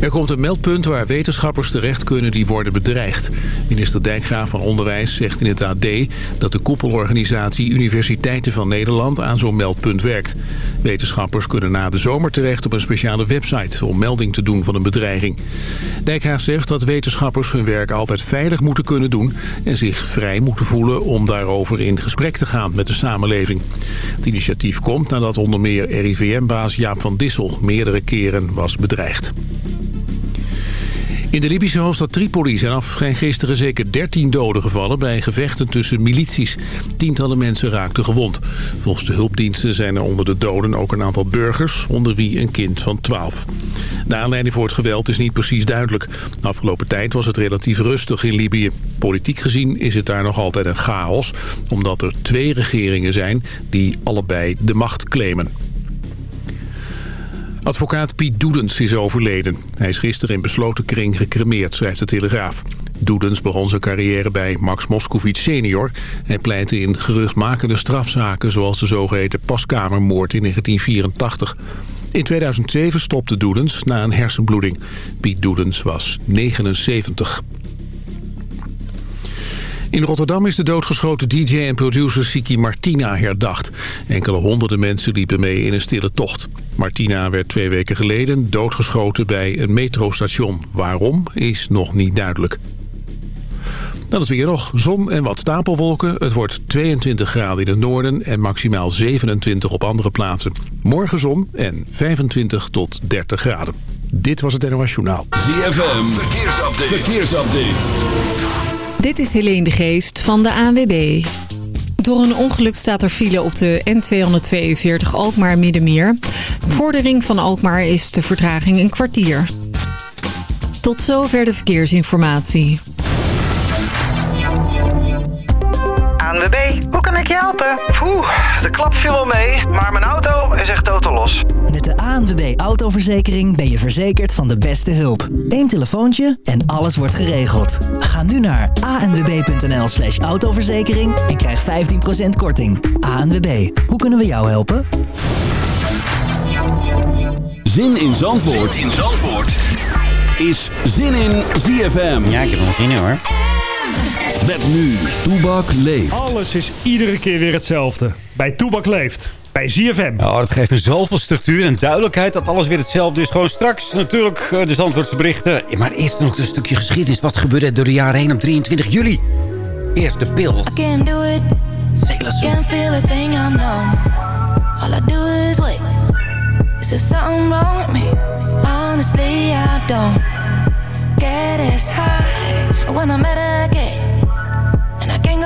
Er komt een meldpunt waar wetenschappers terecht kunnen die worden bedreigd. Minister Dijkgraaf van Onderwijs zegt in het AD dat de koepelorganisatie Universiteiten van Nederland aan zo'n meldpunt werkt. Wetenschappers kunnen na de zomer terecht op een speciale website om melding te doen van een bedreiging. Dijkgraaf zegt dat wetenschappers hun werk altijd veilig moeten kunnen doen en zich vrij moeten voelen om daarover in gesprek te gaan met de samenleving. Het initiatief komt nadat onder meer RIVM-baas Jaap van Dissel meerdere keren was bedreigd. In de Libische hoofdstad Tripoli zijn af gisteren zeker 13 doden gevallen... bij gevechten tussen milities. Tientallen mensen raakten gewond. Volgens de hulpdiensten zijn er onder de doden ook een aantal burgers... onder wie een kind van 12. De aanleiding voor het geweld is niet precies duidelijk. De afgelopen tijd was het relatief rustig in Libië. Politiek gezien is het daar nog altijd een chaos... omdat er twee regeringen zijn die allebei de macht claimen. Advocaat Piet Doedens is overleden. Hij is gisteren in besloten kring gecremeerd, schrijft de Telegraaf. Doedens begon zijn carrière bij Max Moscovic senior. Hij pleitte in geruchtmakende strafzaken... zoals de zogeheten paskamermoord in 1984. In 2007 stopte Doedens na een hersenbloeding. Piet Doedens was 79. In Rotterdam is de doodgeschoten DJ en producer Siki Martina herdacht. Enkele honderden mensen liepen mee in een stille tocht. Martina werd twee weken geleden doodgeschoten bij een metrostation. Waarom is nog niet duidelijk. Dan het weer nog. Zon en wat stapelwolken. Het wordt 22 graden in het noorden en maximaal 27 op andere plaatsen. Morgen zon en 25 tot 30 graden. Dit was het NOS Journaal. ZFM, verkeersupdate. verkeersupdate. Dit is Helene de Geest van de ANWB. Door een ongeluk staat er file op de N242 Alkmaar-Middenmeer. Voor de ring van Alkmaar is de vertraging een kwartier. Tot zover de verkeersinformatie. ANWB, ik je helpen? Oeh, de klap viel wel mee, maar mijn auto is echt totaal los. Met de ANWB Autoverzekering ben je verzekerd van de beste hulp. Eén telefoontje en alles wordt geregeld. Ga nu naar anwb.nl slash autoverzekering en krijg 15% korting. ANWB, hoe kunnen we jou helpen? Zin in Zandvoort, zin in Zandvoort. is Zin in ZFM. Ja, ik heb er zin in hoor. Met nu, Toebak leeft. Alles is iedere keer weer hetzelfde. Bij Toebak leeft. Bij ZFM. Oh, dat geeft me zoveel structuur en duidelijkheid dat alles weer hetzelfde is. Gewoon straks natuurlijk eh, de Zandvoortse berichten. Maar eerst nog een stukje geschiedenis. Wat gebeurde er door de jaren heen op 23 juli? Eerst de pil. I can't do it. Can't feel a thing I'm numb. All I do is wait. Is there something wrong with me? Honestly, I don't get as high when I'm at a gate.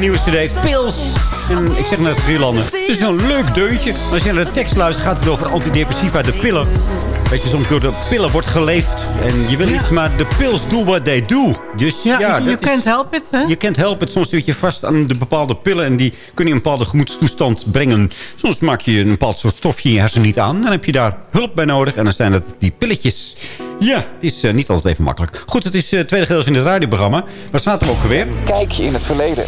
de nieuwe cd. Pils. En ik zeg net Vierlanden. Het is een leuk deuntje. Als je naar de tekst luistert, gaat het over antidepressiva, de pillen. Weet je, soms door de pillen wordt geleefd. En je wil iets, maar de pils do what they do. Dus ja, Ja, je can't help it, hè? je kent helpen. Soms zit je vast aan de bepaalde pillen. En die kunnen je een bepaalde gemoedstoestand brengen. Soms maak je een bepaald soort stofje in je hersen niet aan. Dan heb je daar hulp bij nodig. En dan zijn het die pilletjes. Ja, het is eh, niet altijd even makkelijk. Goed, het is eh, het tweede gedeelte van het radioprogramma. Waar staat hem ook alweer? Kijk je in het verleden.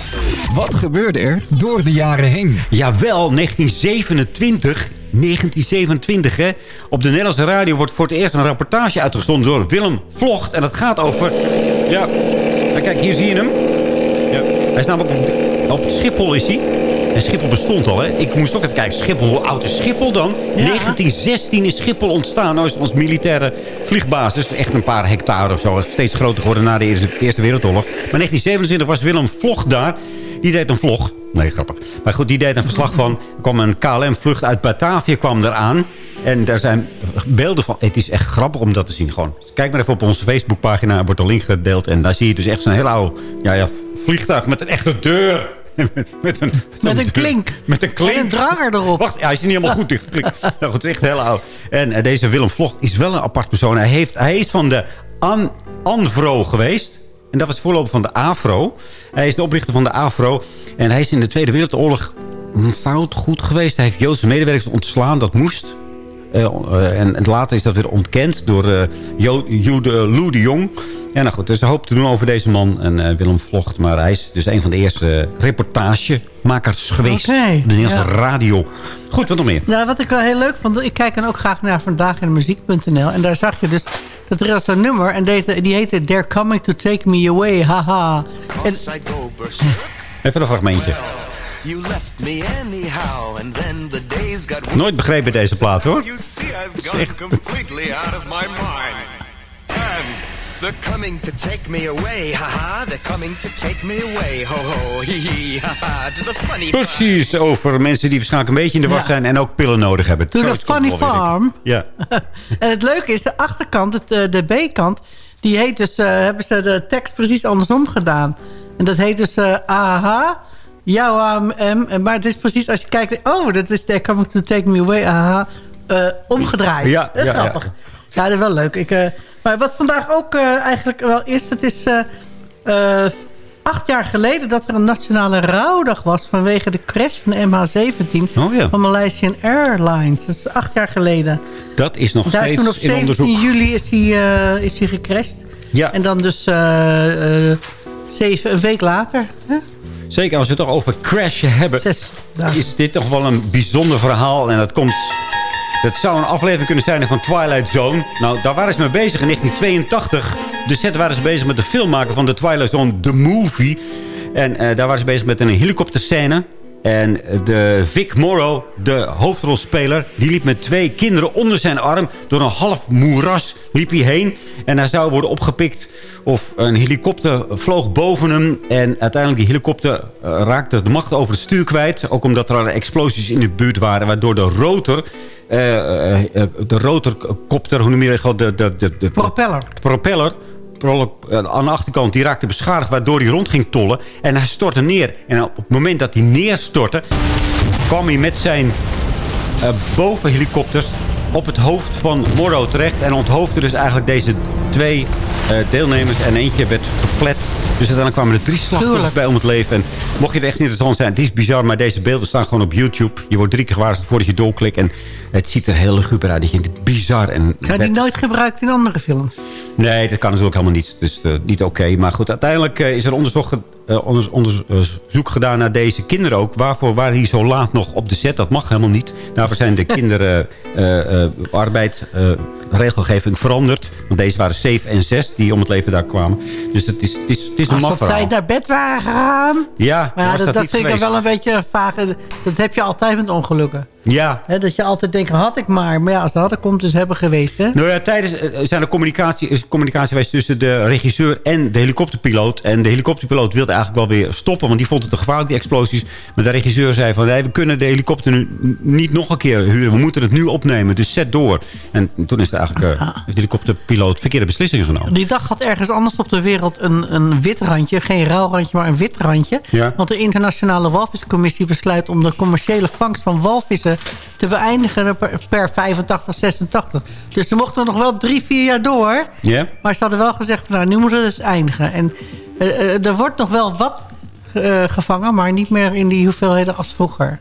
Wat gebeurde er door de jaren heen? Jawel, 1927. 1927, hè. Op de Nederlandse radio wordt voor het eerst een rapportage uitgezonden door Willem Vlocht. En dat gaat over... Ja, nou, kijk, hier zie je hem. Ja. Hij is namelijk op, op Schiphol is hij. En Schiphol bestond al, hè. Ik moest ook even kijken. Schiphol, hoe oud is Schiphol dan? 1916 is Schiphol ontstaan als, als militaire vliegbasis. Echt een paar hectare of zo. Steeds groter geworden na de Eerste, Eerste Wereldoorlog. Maar 1927 was Willem Vlocht daar. Die deed een vlog. Nee, grappig. Maar goed, die deed een verslag van. Er kwam een KLM-vlucht uit Batavia kwam eraan. En daar zijn beelden van. Het is echt grappig om dat te zien. Gewoon. Kijk maar even op onze Facebookpagina. wordt een link gedeeld. En daar zie je dus echt zo'n heel oude ja, ja, vliegtuig met een echte deur. Met, met een, Met een klink. Met een klink. En een dranger erop. Wacht, ja, hij is niet helemaal goed dichtgeklikt. nou goed, echt heel oud. En eh, deze Willem Vlog is wel een apart persoon. Hij, heeft, hij is van de An Anvro geweest. En dat was de voorloper van de AFRO. Hij is de oprichter van de AFRO. En hij is in de Tweede Wereldoorlog fout goed geweest. Hij heeft Joodse medewerkers ontslaan. Dat moest. Eh, eh, en, en later is dat weer ontkend door eh Jo- Jude Lou de Jong. En nou goed, er is een hoop te doen over deze man en Willem Vlocht. Maar hij is dus een van de eerste reportagemakers geweest. Op de Nederlandse ja. radio. Goed, wat nog meer? Nou, wat ik wel heel leuk vond, ik kijk dan ook graag naar vandaag in de muziek.nl. En daar zag je dus dat er was een nummer en die, die heette They're Coming to Take Me Away, haha. En, Even een fragmentje. You left me anyhow, and then the Nooit begrepen deze plaat hoor. They're coming to take me away, haha. They're coming to take me away, ho ho, hee hee, haha. To the funny Precies over mensen die waarschijnlijk een beetje in de was Ja. zijn... en ook pillen nodig hebben. To the funny farm. Ja. en het leuke is, de achterkant, het, eh, de B-kant, die heet dus, eh, hebben ze de tekst precies andersom gedaan. En dat heet dus eh aha, jouw M. Maar het is precies als je kijkt, oh, dat is They're Coming to Take Me Away, aha, eh, omgedraaid. Ja, Dat is ja, ja. grappig. Ja. dat is wel leuk. Ik, eh, maar wat vandaag ook eh, eigenlijk wel is, het is eh, eh, acht jaar geleden dat er een nationale rouwdag was vanwege de crash van de MH17 Oh ja. van Malaysian Airlines. Dat is acht jaar geleden. Dat is nog Daar is toen op steeds in 17 onderzoek. juli is hij, eh, is hij gecrashed. Ja. En dan dus eh, eh, zeven, een week later. Hè? Zeker als we het toch over crashen hebben... Zes dagen. is dit toch wel een bijzonder verhaal. En dat komt... Het zou een aflevering kunnen zijn van Twilight Zone. Nou, daar waren ze mee bezig in 1982. De set waren ze bezig met de film maken van de Twilight Zone, The Movie. En eh, daar waren ze bezig met een helikopterscène. En de Vic Morrow, de hoofdrolspeler... die liep met twee kinderen onder zijn arm... door een half moeras liep hij heen. En hij zou worden opgepikt... of een helikopter vloog boven hem. En uiteindelijk die helikopter eh, raakte de macht over het stuur kwijt. Ook omdat er explosies in de buurt waren... waardoor de rotor... eh, eh, de rotorkopter, hoe noem je dat? De, de, de, de Propeller. propeller pro- aan de achterkant die raakte beschadigd... waardoor hij rond ging tollen. En hij stortte neer. En op het moment dat hij neerstortte... kwam hij met zijn eh, bovenhelikopters op het hoofd van Morrow terecht. En onthoofde dus eigenlijk deze twee eh, deelnemers. En eentje werd geplet. Dus uiteindelijk kwamen er drie slachtoffers bij om het leven. En mocht je het echt interessant zijn, het is bizar. Maar deze beelden staan gewoon op YouTube. Je wordt drie keer gewaarschuwd voordat je doorklikt. En het ziet er heel luguber uit. Dat je denkt, bizar. En Ga die nooit gebruikt in andere films? Nee, dat kan natuurlijk helemaal niet. Dus eh, niet oké. Maar goed, uiteindelijk eh, is er onderzoek, onderzoek gedaan naar deze kinderen ook. Waarvoor waren die zo laat nog op de set? Dat mag helemaal niet. Daarvoor zijn de kinderen arbeid, regelgeving veranderd. Want deze waren 7 en 6 die om het leven daar kwamen. Dus het is, het is, het is een Als ze maf op verhaal. tijd naar bed waren gegaan. Ja, dat, dat, vind ik dan wel een beetje vaag. Dat heb je altijd met ongelukken. Ja, dat je altijd denkt, had ik maar. Maar ja, als ze hadden, komt dus hebben geweest. Hè? Nou ja, tijdens eh, zijn er communicatie, is communicatie geweest tussen de regisseur en de helikopterpiloot. En de helikopterpiloot wilde eigenlijk wel weer stoppen. Want die vond het te gevaarlijk, die explosies. Maar de regisseur zei van... Nee, we kunnen de helikopter nu niet nog een keer huren. We moeten het nu opnemen, dus zet door. En toen is er eigenlijk uh, de helikopterpiloot verkeerde beslissingen genomen. Die dag had ergens anders op de wereld een, een wit randje. Geen ruil randje, maar een wit randje. Ja. Want de internationale walviscommissie besluit... om de commerciële vangst van walvissen te beëindigen per, per 85, 86. Dus ze mochten nog wel drie, vier jaar door. Ja. Maar ze hadden wel gezegd, nou, nu moeten we dus eindigen. En uh, uh, er wordt nog wel wat gevangen, maar niet meer in die hoeveelheden als vroeger.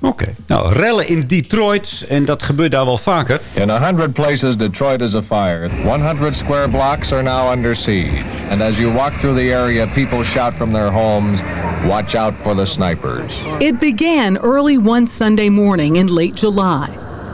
Oké. Okay. Nou, rellen in Detroit. En dat gebeurt daar wel vaker. In 100 places, Detroit is afire. 100 square blocks are now under siege. And as you walk through the area, people shout from their homes, watch out for the snipers. It began early one Sunday morning in late July.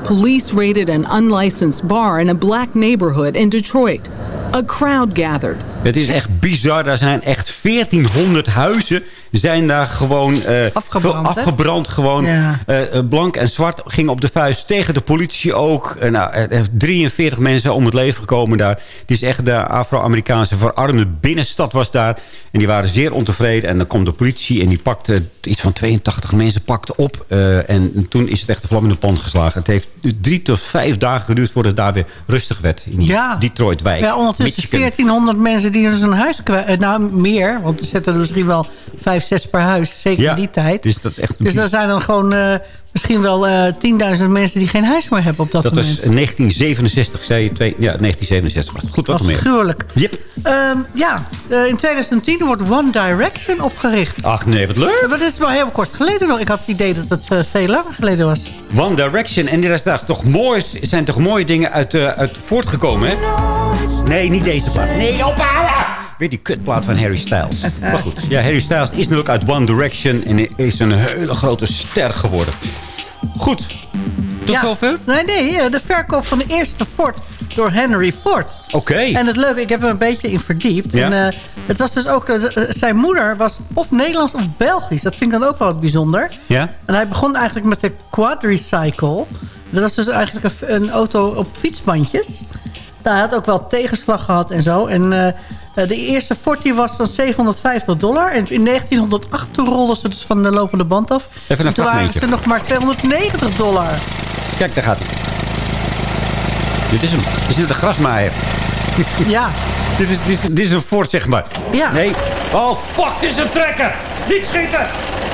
Police raided an unlicensed bar in a black neighborhood in Detroit. A crowd gathered. Het is echt bizar. Daar zijn echt 1400 huizen zijn daar gewoon uh, afgebrand. afgebrand gewoon. Ja. Uh, blank en zwart gingen op de vuist tegen de politie ook. Uh, nou, 43 mensen om het leven gekomen daar. Het is echt de Afro-Amerikaanse verarmde binnenstad was daar. En die waren zeer ontevreden. En dan komt de politie en die pakte iets van 82 mensen pakte op. en toen is het echt de vlam in de pan geslagen. Het heeft drie tot vijf dagen geduurd voordat het daar weer rustig werd. In die ja. Detroit-wijk. Ja, ondertussen Michigan. 1400 mensen die dus een huis kwijt... Nou, meer, want er zitten er misschien wel vijf, zes per huis. Zeker ja, in die tijd. Dus, dat is echt dus er zijn dan gewoon uh, misschien wel uh, 10.000 mensen die geen huis meer hebben op dat, dat moment. Dat was 1967, zei je. Twee, ja, 1967. Goed, wat meer. Gruwelijk. Yep. Um, ja, uh, in 2010 wordt One Direction opgericht. Ach nee, wat leuk. Dat is maar heel kort geleden nog. Ik had het idee dat het veel langer geleden was. One Direction. En er zijn toch, mooi, zijn toch mooie dingen uit, uit voortgekomen, hè? Nee, niet deze plaat. Nee, ophouden! Weer die kutplaat van Harry Styles. maar goed, ja, Harry Styles is natuurlijk uit One Direction... en is een hele grote ster geworden. Goed. Tot ja. zover? Nee, nee, de verkoop van de eerste Ford door Henry Ford. Oké. Okay. En het leuke, ik heb er een beetje in verdiept. Ja. En, uh, het was dus ook, uh, zijn moeder was of Nederlands of Belgisch. Dat vind ik dan ook wel bijzonder. Ja. En hij begon eigenlijk met de quadricycle. Dat was dus eigenlijk een, een auto op fietsbandjes. Nou, hij had ook wel tegenslag gehad en zo. En uh, de eerste Ford die was dan 750 dollar. En in 1908 toen rolden ze dus van de lopende band af. Even een en toen waren ze nog maar 290 dollar. Kijk, daar gaat hij. Dit is hem. Is dit een grasmaaier? Ja. dit, is, dit, is, dit is een Ford, zeg maar. Ja. Nee. Oh, fuck, dit is een trekker. Niet schieten.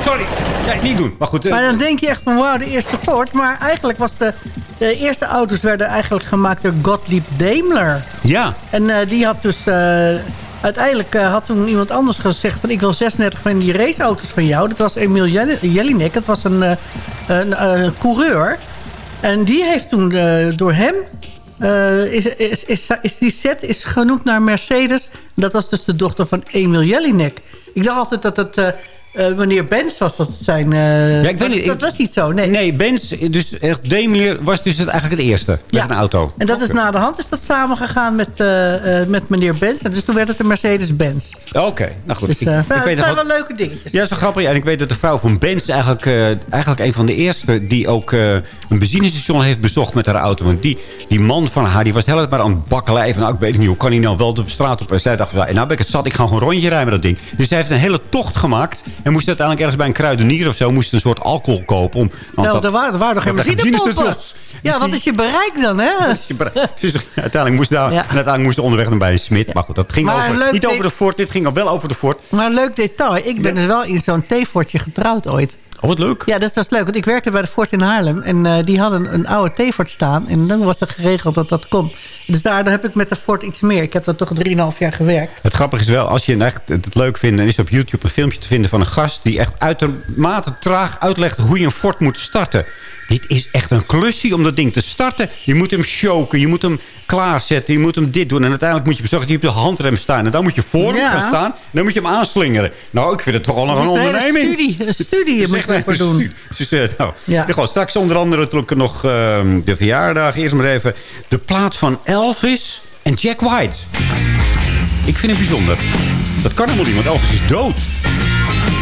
Sorry. Nee, niet doen. Maar goed. Maar dan denk je echt van, wauw, de eerste Ford. Maar eigenlijk was de... De eerste auto's werden eigenlijk gemaakt door Gottlieb Daimler. Ja. En uh, die had dus... Uh, uiteindelijk uh, had toen iemand anders gezegd... van ik wil 36 van die raceauto's van jou. Dat was Emil Jelinek. Dat was een, een, een coureur. En die heeft toen door hem... is, is, is, is, die set is genoemd naar Mercedes. Dat was dus de dochter van Emil Jelinek. Ik dacht altijd dat het... Uh, meneer Benz was dat zijn... Uh, ja, ik weet niet. Dat, dat was niet zo, nee. Nee, Benz, dus echt was dus het eigenlijk het eerste. Met een auto. En dat is na de hand is dat samengegaan met, uh, met meneer Benz. En dus toen werd het een Mercedes-Benz. Oké, okay. nou goed. Dus, ik, ik weet het zijn wel leuke dingetjes. Ja, dat is wel grappig. En ik weet dat de vrouw van Benz eigenlijk, eigenlijk een van de eerste... die ook een benzinestation heeft bezocht met haar auto. Want die, die man van haar, die was heel maar aan het bakkeleien. Van, nou, ik weet niet, hoe kan hij nou wel de straat op? En zij dacht, nou ben ik het zat, ik ga gewoon een rondje rijden met dat ding. Dus zij heeft een hele tocht gemaakt... En moest uiteindelijk ergens bij een kruidenier of zo... moest een soort alcohol kopen. Om, nou, dat, er waren, er waren nog geen benzinepompen. Ja, wat is je bereik dan, hè? dus uiteindelijk moest, daar, ja. en uiteindelijk moest onderweg naar bij een smid. Maar goed, dat ging over, niet over de Ford. Dit ging al wel over de Ford. Maar een leuk detail. Ik ben dus wel in zo'n theefortje getrouwd ooit. Oh, wat leuk. Ja, dat was leuk. Want ik werkte bij de Ford in Haarlem. En uh, die hadden een oude T-Ford staan. En dan was er geregeld dat dat kon. Dus daardoor heb ik met de Ford iets meer. Ik heb er toch 3,5 jaar gewerkt. Het grappige is wel, als je echt het leuk vindt... dan is op YouTube een filmpje te vinden van een gast... die echt uitermate traag uitlegt hoe je een Ford moet starten. Dit is echt een klusje om dat ding te starten. Je moet hem choken, je moet hem klaarzetten, je moet hem dit doen. En uiteindelijk moet je bezorgen dat je op de handrem staat. En dan moet je voor hem Ja. gaan staan. En dan moet je hem aanslingeren. Nou, ik vind het toch al nog een een onderneming. studie. Een studie Het is moet je een ervoor doen. studie. Dus, nou, Ja. gewoon, straks onder andere natuurlijk nog ehm, de verjaardag. Eerst maar even de plaat van Elvis en Jack White. Ik vind het bijzonder. Dat kan helemaal niet, want Elvis is dood.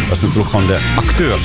Dat is natuurlijk gewoon de acteur.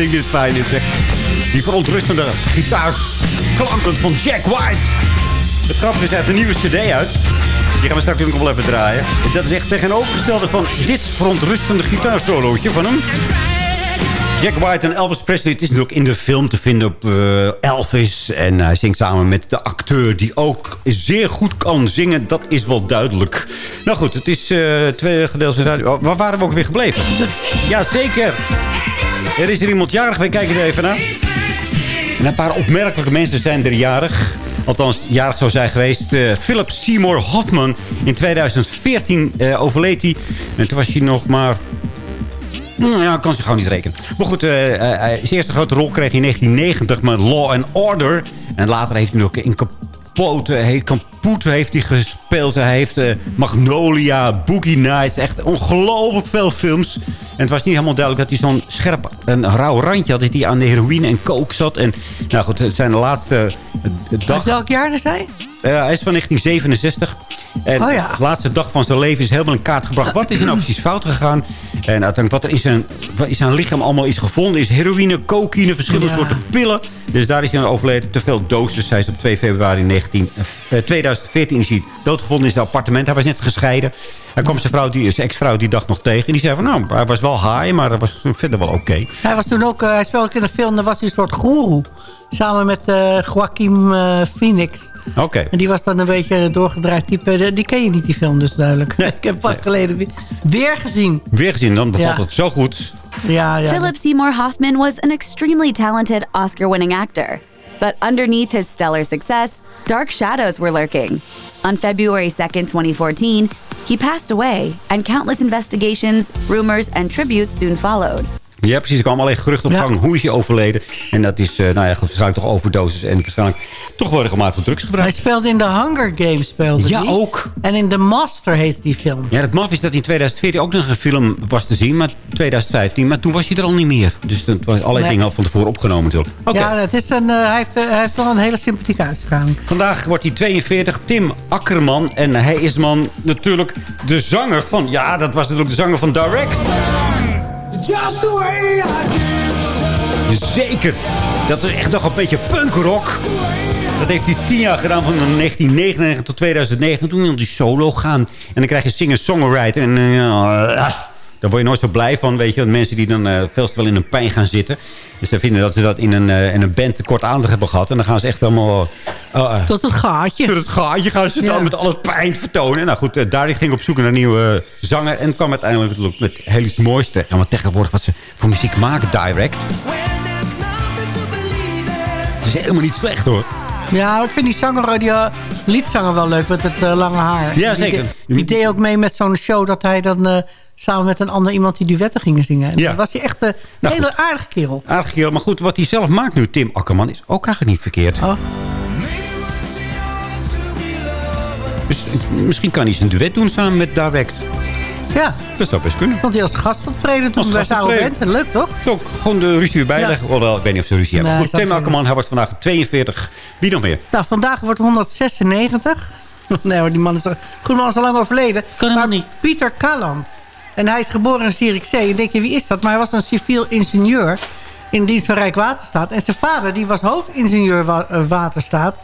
Vind ik dit fijn. Dit, zeg. Die verontrustende gitaarsklanken van Jack White. Het grappige is, hij heeft een nieuwe cd uit. Die gaan we straks nog wel even draaien. En dat is echt tegenovergestelde van dit verontrustende gitaarsolootje van hem. Jack White en Elvis Presley. Het is natuurlijk in de film te vinden op eh, Elvis. En hij zingt samen met de acteur die ook zeer goed kan zingen. Dat is wel duidelijk. Nou goed, het is uh, twee gedeelte. Oh, waar waren we ook weer gebleven? Ja, zeker. Er is er iemand jarig. We kijken er even naar. En een paar opmerkelijke mensen zijn er jarig. Althans, jarig zou zijn geweest. Uh, Philip Seymour Hoffman. In 2014 uh, overleed hij. En toen was hij nog maar nou ja, kan zich gewoon niet rekenen. Maar goed, uh, uh, zijn eerste grote rol kreeg hij in 1990 met Law and Order. En later heeft hij nog in Capote, heeft hij gespeeld. Hij heeft Magnolia, Boogie Nights. Echt ongelooflijk veel films. En het was niet helemaal duidelijk dat hij zo'n scherp en rauw randje had. Dat hij aan de heroïne en coke zat. En nou goed, het zijn de laatste dag... Uit welk jaar is hij? hij is van 1967. En oh ja. de laatste dag van zijn leven is helemaal in kaart gebracht. Wat is er nou precies fout gegaan? En uiteindelijk wat er in zijn, in zijn lichaam allemaal is gevonden... is heroïne, cocaïne, verschillende ja. soorten pillen. Dus daar is hij aan overleden. Te veel doses. Hij is op 2 februari 19, eh, 2014 is hij doodgevonden in zijn appartement. Hij was net gescheiden. Hij kwam zijn, vrouw, die, zijn ex-vrouw die dag nog tegen. En die zei van, nou, hij was wel high, maar hij was verder wel oké. Okay. Hij was toen ook, uh, hij speelde ook in een film, daar was hij een soort goeroe. Samen met uh, Joaquin uh, Phoenix. Oké. Okay. En die was dan een beetje een doorgedraaid type. Die ken je niet, die film dus duidelijk. Nee. Ik heb pas nee. geleden weer gezien. Weer gezien, dan bevalt ja. het zo goed. Ja, ja. Philip Seymour Hoffman was an extremely talented Oscar-winning actor. But underneath his stellar success, dark shadows were lurking. On February 2nd, 2014, he passed away, and countless investigations, rumors, and tributes soon followed. Ja, precies. Er kwam alleen gerucht op gang. Ja. Hoe is hij overleden? En dat is, uh, nou ja, waarschijnlijk toch overdosis. En waarschijnlijk toch wel regelmatig drugsgebruik. Hij speelde in The Hunger Games. Speelde ja, die. ook. En in The Master heet die film. Ja, het maf is dat in 2014 ook nog een film was te zien. Maar 2015. Maar toen was hij er al niet meer. Dus dat was allerlei nee. dingen al van tevoren opgenomen natuurlijk. Okay. Ja, het is een, uh, hij, heeft, uh, hij heeft wel een hele sympathieke uitstraling. Vandaag wordt hij 42. Tim Akkerman. En hij is man natuurlijk de zanger van... Ja, dat was natuurlijk de zanger van Direct. Just the way I do. Zeker. Dat is echt nog een beetje punkrock. Dat heeft hij tien jaar gedaan, van 1999 tot 2009. Toen wil hij solo gaan. En dan krijg je singer-songwriter. En uh, daar word je nooit zo blij van, weet je. Want mensen die dan uh, veel te wel in hun pijn gaan zitten. Dus ze vinden dat ze dat in een, uh, in een band kort aandacht hebben gehad. En dan gaan ze echt helemaal... Uh, tot het gaatje. Tot het gaatje gaan ze dan met al het pijn vertonen. Nou goed, Darie ging op zoek naar een nieuwe zanger. En kwam uiteindelijk met heel iets moois terecht. Wat tegenwoordig wat ze voor muziek maken, direct. Het is helemaal niet slecht hoor. Ja, ik vind die zanger, die uh, liedzanger wel leuk met het uh, lange haar. Ja, zeker. Die, die deed ook mee met zo'n show dat hij dan uh, samen met een ander iemand die duetten gingen zingen. En ja. was hij echt een nou, hele goed. aardige kerel. Aardige kerel, maar goed, wat hij zelf maakt nu, Tim Akkerman, is ook eigenlijk niet verkeerd. Oh. Dus misschien kan hij zijn duet doen samen met Direct. Ja. Dat zou best kunnen. Want hij als gastoptreden toen bij Sauer bent. Leuk toch? Zo, gewoon de ruzie weer bijleggen. Ja. Hoewel, ik weet niet of ze ruzie hebben. Nee, Goed, Tim Akkerman, hij wordt vandaag 42. Wie nog meer? Nou, vandaag wordt 196. nee hoor, die man is, er, goed man is al lang overleden. Kan maar niet. Pieter Kalland. En hij is geboren in Zierikzee. En denk je, wie is dat? Maar hij was een civiel ingenieur in dienst van Rijkswaterstaat. En zijn vader, die was hoofdingenieur wa Waterstaat.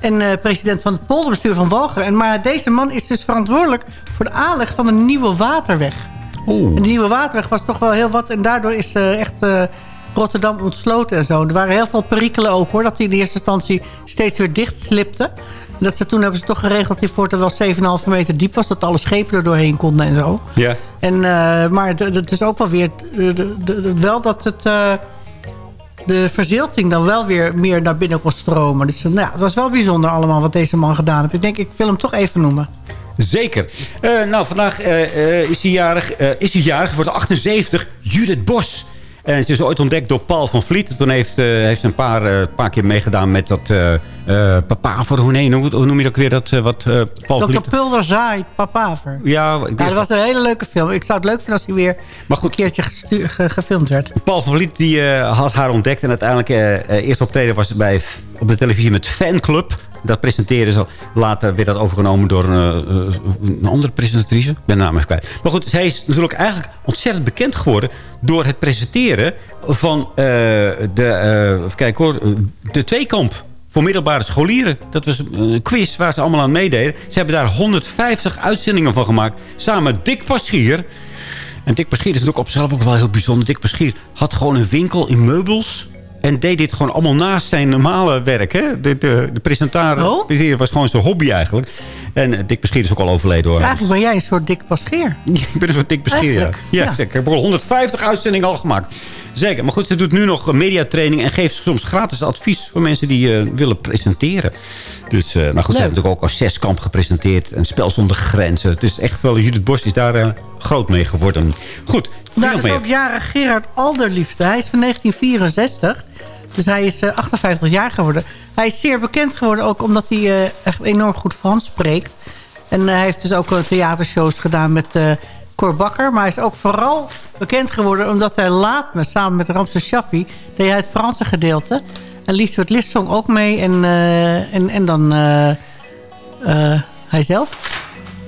En uh, president van het polderbestuur van Walcheren. En maar deze man is dus verantwoordelijk voor de aanleg van een nieuwe waterweg. Oeh. En die nieuwe waterweg was toch wel heel wat. En daardoor is uh, echt uh, Rotterdam ontsloten en zo. Er waren heel veel perikelen ook hoor. Dat die in eerste instantie steeds weer dicht slipte. En dat ze, toen hebben ze toch geregeld die voort wel 7,5 meter diep was. Dat alle schepen er doorheen konden en zo. Ja. En, uh, maar het is ook wel weer... De, de, wel dat het... Uh, de verzilting dan wel weer meer naar binnen kon stromen. Dus nou, het was wel bijzonder allemaal wat deze man gedaan heeft. Ik denk, ik wil hem toch even noemen. Zeker. Uh, nou, vandaag is hij jarig. Is hij jarig, wordt 78. Judith Bos. En ze is ooit ontdekt door Paul van Vliet. Toen heeft, heeft ze een paar, paar keer meegedaan met dat papaver. Hoe, nee, hoe, hoe noem je dat weer? Dat, wat, Paul Dr. Pulder zaait papaver. Ja, ja, dat was een hele leuke film. Ik zou het leuk vinden als hij weer maar goed, een keertje ge gefilmd werd. Paul van Vliet die, had haar ontdekt. En uiteindelijk eerst optreden was bij, op de televisie met Fanclub Dat presenteren ze. Later werd dat overgenomen door een, uh, een andere presentatrice. Ik ben de naam even kwijt. Maar goed, hij is natuurlijk eigenlijk ontzettend bekend geworden... door het presenteren van uh, de, uh, kijk hoor, de tweekamp voor middelbare scholieren. Dat was een quiz waar ze allemaal aan meededen. Ze hebben daar 150 uitzendingen van gemaakt. Samen met Dick Paschier. En Dick Paschier is natuurlijk op zichzelf ook wel heel bijzonder. Dick Paschier had gewoon een winkel in meubels. En deed dit gewoon allemaal naast zijn normale werk. Hè? De, de, de presentator oh? was gewoon zijn hobby eigenlijk. En Dick Paschier is ook al overleden hoor. Eigenlijk ben jij een soort Dick Paschier. ik ben een soort Dick Paschier, ja. Ja, ja. Ik heb al 150 uitzendingen al gemaakt. Zeker. Maar goed, ze doet nu nog mediatraining en geeft soms gratis advies voor mensen die uh, willen presenteren. Dus, uh, maar goed, Leuk. ze hebben natuurlijk ook al zeskamp gepresenteerd. Een spel zonder grenzen. Het is echt wel, Judith Bos is daar uh, groot mee geworden. Goed. Daar is ook jaren Gerard Alderliefde. Hij is van 1964. Dus hij is 58 jaar geworden. Hij is zeer bekend geworden ook omdat hij echt enorm goed Frans spreekt. En hij heeft dus ook theatershows gedaan met Cor Bakker. Maar hij is ook vooral bekend geworden omdat hij laat me samen met Ramses Shaffi... deed hij het Franse gedeelte. En Liesbeth List zong ook mee. En, uh, en, en dan uh, hij zelf.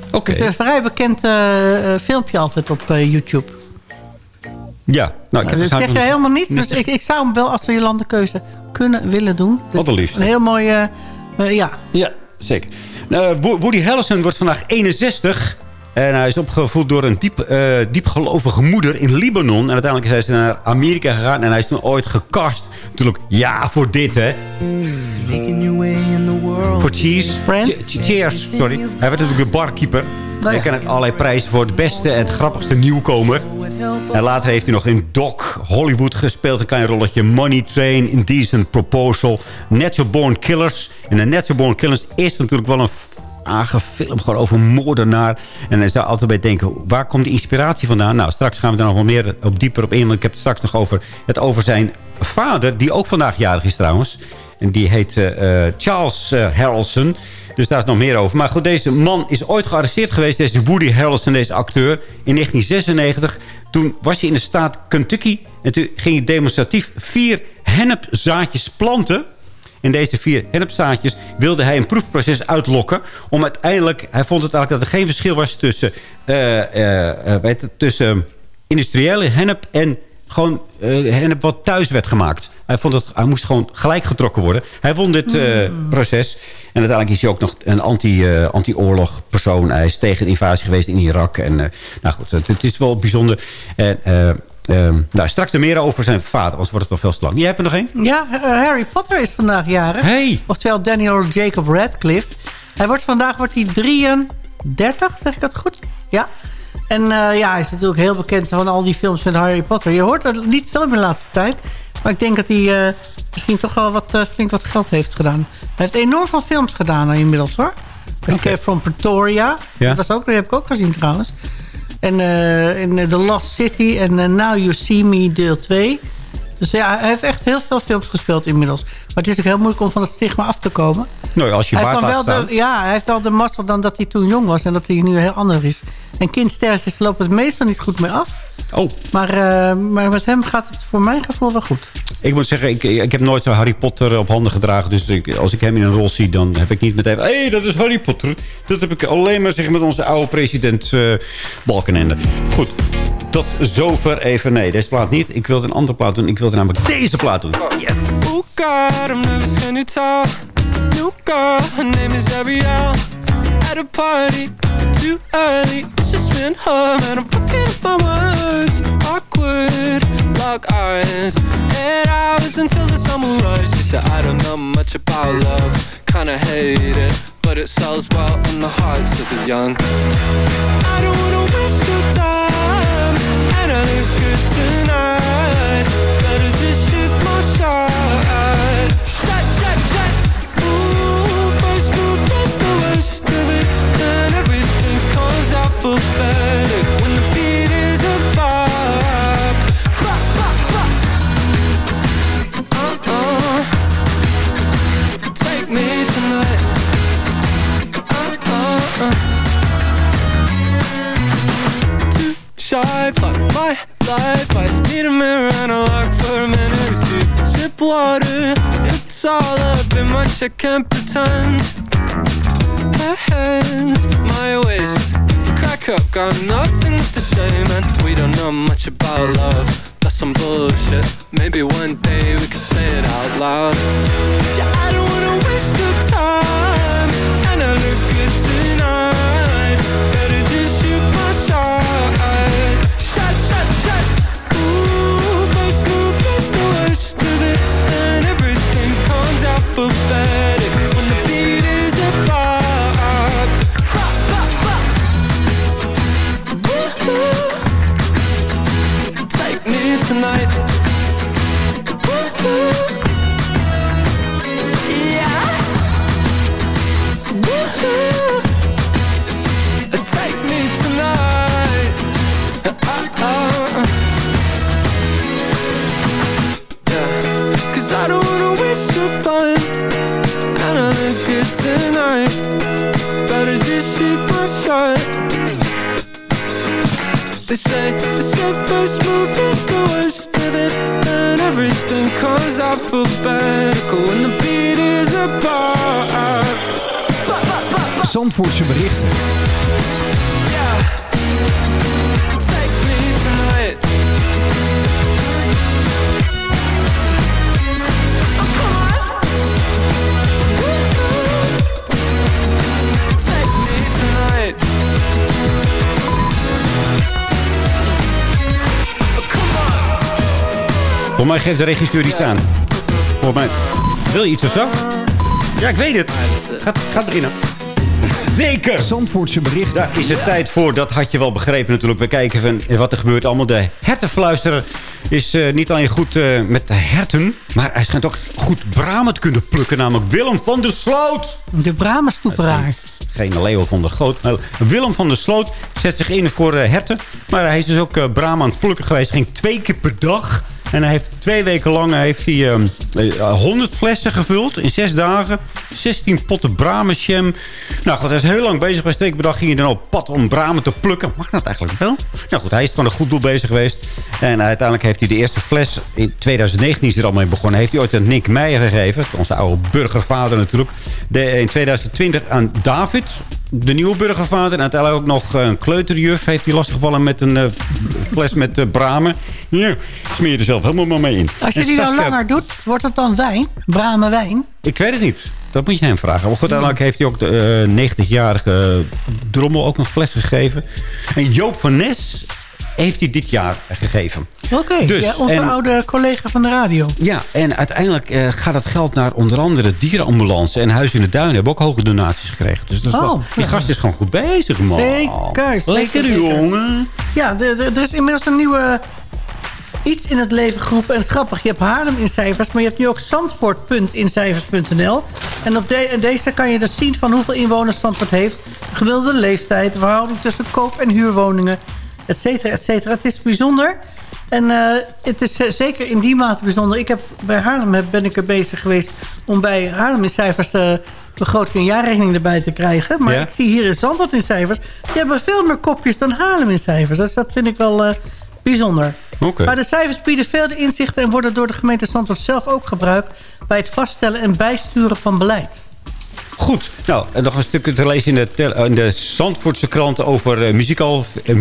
Oké. Okay. Dus het is een vrij bekend filmpje altijd op YouTube. Ja. Nou, ik dat zeg je helemaal niet. Dus ik, ik zou hem wel als Jolande keuze kunnen willen doen. Dus Wat een liefst. Een heel mooi... ja. Ja, zeker. Woody Harrelson wordt vandaag 61... En hij is opgevoed door een diep, uh, diepgelovige moeder in Libanon. En uiteindelijk is hij naar Amerika gegaan. En hij is toen ooit gecast. Natuurlijk, ja, voor dit, hè. Voor Cheese. Cheers, sorry. Hij werd natuurlijk de barkeeper. Oh, hij kreeg allerlei prijzen voor het beste en het grappigste nieuwkomer. En later heeft hij nog in Doc Hollywood gespeeld. Een klein rolletje. Money Train, Indecent Proposal. Natural Born Killers. En de Natural Born Killers is natuurlijk wel een aangefilmd. Gewoon over moordenaar. En hij zou altijd bij denken, waar komt die inspiratie vandaan? Nou, straks gaan we daar nog wel meer op dieper op in. Want ik heb het straks nog over het over zijn vader. Die ook vandaag jarig is trouwens. En die heet uh, Charles uh, Harrelson. Dus daar is nog meer over. Maar goed, deze man is ooit gearresteerd geweest. Deze Woody Harrelson, deze acteur. In 1996. Toen was hij in de staat Kentucky. En toen ging hij demonstratief vier hennepzaadjes planten in deze vier hennepzaadjes wilde hij een proefproces uitlokken. Om uiteindelijk, hij vond het eigenlijk dat er geen verschil was tussen, uh, uh, weet het, tussen industriële hennep en gewoon uh, hennep wat thuis werd gemaakt. Hij vond dat hij moest gewoon gelijk getrokken worden. Hij won dit uh, mm. proces. En uiteindelijk is hij ook nog een anti-oorlog anti persoon. Hij is tegen de invasie geweest in Irak. En nou goed, het, het, is wel bijzonder. En Um, nou, straks er meer over zijn vader, anders wordt het wel veel te lang. Jij hebt er nog één? Ja, uh, Harry Potter is vandaag jarig. Hey. Oftewel Daniel Jacob Radcliffe. Hij wordt vandaag wordt hij 33, zeg ik dat goed? Ja. En uh, ja, hij is natuurlijk heel bekend van al die films met Harry Potter. Je hoort er niet veel in de laatste tijd. Maar ik denk dat hij uh, misschien toch wel wat, flink wat geld heeft gedaan. Hij heeft enorm veel films gedaan inmiddels hoor. Escape okay. from Pretoria. Ja. Dat, was ook, dat heb ik ook gezien trouwens. En uh, in The Lost City en uh, Now You See Me deel 2. Dus ja, hij heeft echt heel veel films gespeeld inmiddels. Maar het is ook heel moeilijk om van het stigma af te komen. Nou, als je hij wel de, Ja, hij heeft wel de mazzel dan dat hij toen jong was en dat hij nu heel anders is. En kindsterretjes lopen het meestal niet goed mee af. Oh. Maar, uh, maar met hem gaat het voor mijn gevoel wel goed. Ik moet zeggen, ik, ik heb nooit zo Harry Potter op handen gedragen. Dus ik, als ik hem in een rol zie, dan heb ik niet meteen... Hé, hey, dat is Harry Potter. Dat heb ik alleen maar zeg, met onze oude president uh, Balkenende. Goed, tot zover even. Nee, deze plaat niet. Ik wilde een andere plaat doen. Ik wilde namelijk deze plaat doen. Yes. God, I'm never seen it all. New girl, her name is Ariel. At a party, too early. It's just been her, man. I'm fucking up my words. Awkward, lock eyes. Eight hours until the summer rise. She said, I don't know much about love. Kinda hate it, but it sells well in the hearts of the young. I don't wanna waste your time. And I look good tonight. Shy, fuck my life. I need a mirror and a lock for a minute or two. Sip water, it's all up in much I can't pretend. My hands, my waist, crack up, got nothing to say, man. We don't know much about love. That's some bullshit. Maybe one day we could say it out loud. Mij geeft de regisseur iets aan. Volgens mij... Wil je iets of zo? Ja, ik weet het. Ga, ga beginnen. Zeker! Zandvoortse berichten. Daar is het tijd voor. Dat had je wel begrepen natuurlijk. We kijken van wat er gebeurt allemaal. De hertenfluisterer is eh, niet alleen goed eh, met de herten... maar hij schijnt ook goed bramen te kunnen plukken. Namelijk Willem van der Sloot. De Bramenstoeperaar. Geen Leo van der Groot. Nou, Willem van der Sloot zet zich in voor eh, herten. Maar hij is dus ook uh, bramen aan het plukken geweest. Ging twee keer per dag. En hij heeft twee weken lang heeft hij, ehm, eh, 100 flessen gevuld in zes dagen. 16 potten bramenjam. Nou goed, hij is heel lang bezig geweest. Dag ging hij dan op pad om bramen te plukken. Mag dat eigenlijk wel? Nou goed, hij is van een goed doel bezig geweest. En uiteindelijk heeft hij de eerste fles... In 2019 is er al mee begonnen. Heeft hij ooit aan Nick Meijer gegeven. Onze oude burgervader natuurlijk. De, in 2020 aan David de nieuwe burgervader. En uiteindelijk ook nog een kleuterjuf heeft hij lastiggevallen met een uh, fles met uh, bramen. Hier, smeer je er zelf helemaal maar mee in. Als je En die dan Saskia- langer doet, wordt het dan wijn? Bramen wijn? Ik weet het niet. Dat moet je hem vragen. Maar goed, uiteindelijk heeft hij ook de eh, 90-jarige Drommel ook een fles gegeven. En Joop van Nes heeft hij dit jaar gegeven. Oké, Dus, ja, onze en- oude collega van de radio. Ja, en uiteindelijk eh, gaat het geld naar onder andere dierenambulance en Huis in de Duinen. Hebben ook hoge donaties gekregen. Dus dat is Oh, wel- die ja. gast is gewoon goed bezig, man. Zeker, Lekker, zeker. jongen. Ja, er is inmiddels een nieuwe iets in het leven geroepen. En grappig, je hebt Haarlem in cijfers... maar je hebt nu ook Zandvoort.incijfers.nl. En op de, en deze kan je dus zien van hoeveel inwoners Zandvoort heeft. De gemiddelde leeftijd, de verhouding tussen koop- en huurwoningen, et cetera, et cetera. Het is bijzonder. En eh, het is eh, zeker in die mate bijzonder. Ik heb, bij Haarlem ben ik er bezig geweest om bij Haarlem in cijfers de begroting en jaarrekening erbij te krijgen. Maar Ja. ik zie hier in Zandvoort in cijfers, die hebben veel meer kopjes dan Haarlem in cijfers. Dus dat vind ik wel eh, bijzonder. Maar de cijfers bieden veel inzichten en worden door de gemeente Zandvoort zelf ook gebruikt bij het vaststellen en bijsturen van beleid. Goed, nou, nog een stukje te lezen in de, in de Zandvoortse krant over eh, eh,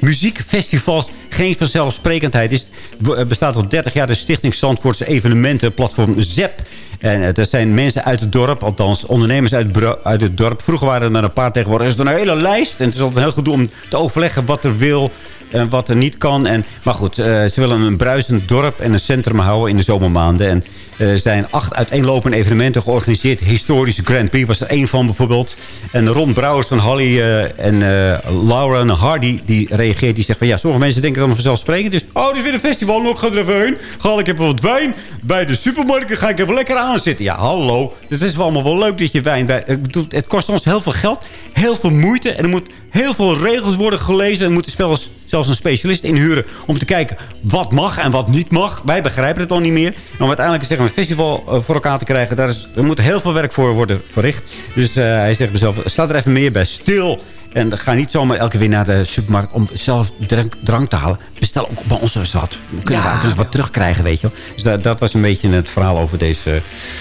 muziekfestivals. Geen vanzelfsprekendheid. Is, het bestaat al 30 jaar de Stichting Zandvoortse Evenementen, platform ZEP. En eh, dat zijn mensen uit het dorp, althans ondernemers uit, uit het dorp. Vroeger waren er maar een paar tegenwoordig. Er is er een hele lijst. En het is altijd heel goed om te overleggen wat er wil en wat er niet kan. En, maar goed, eh, ze willen een bruisend dorp en een centrum houden in de zomermaanden. En er zijn acht uiteenlopende evenementen georganiseerd. Historische Grand Prix was er één van bijvoorbeeld. En Ron Brouwers van Holly eh, en eh, Laura Hardy die reageert. Die zegt van ja, sommige mensen denken dat vanzelfsprekend is. Oh, er is weer een festival. Nou, ik ga er even heen. Ga ik even wat wijn bij de supermarkt. Ga ik even lekker aanzitten. Ja, hallo. Het is wel allemaal wel leuk dat je wijn bij... Het kost ons heel veel geld. Heel veel moeite. En er moet heel veel regels worden gelezen. Er moeten zelfs, zelfs een specialist inhuren om te kijken wat mag en wat niet mag. Wij begrijpen het al niet meer. En om uiteindelijk zeg maar, een festival eh, voor elkaar te krijgen... Daar is, er moet heel veel werk voor worden verricht. Dus eh, hij zegt mezelf, sta er even meer bij stil. En ga niet zomaar elke keer weer naar de supermarkt om zelf drank, drank te halen. Bestel ook bij ons eens wat. We kunnen Ja, daar dus wat terugkrijgen, weet je wel. Dus dat, dat was een beetje het verhaal over deze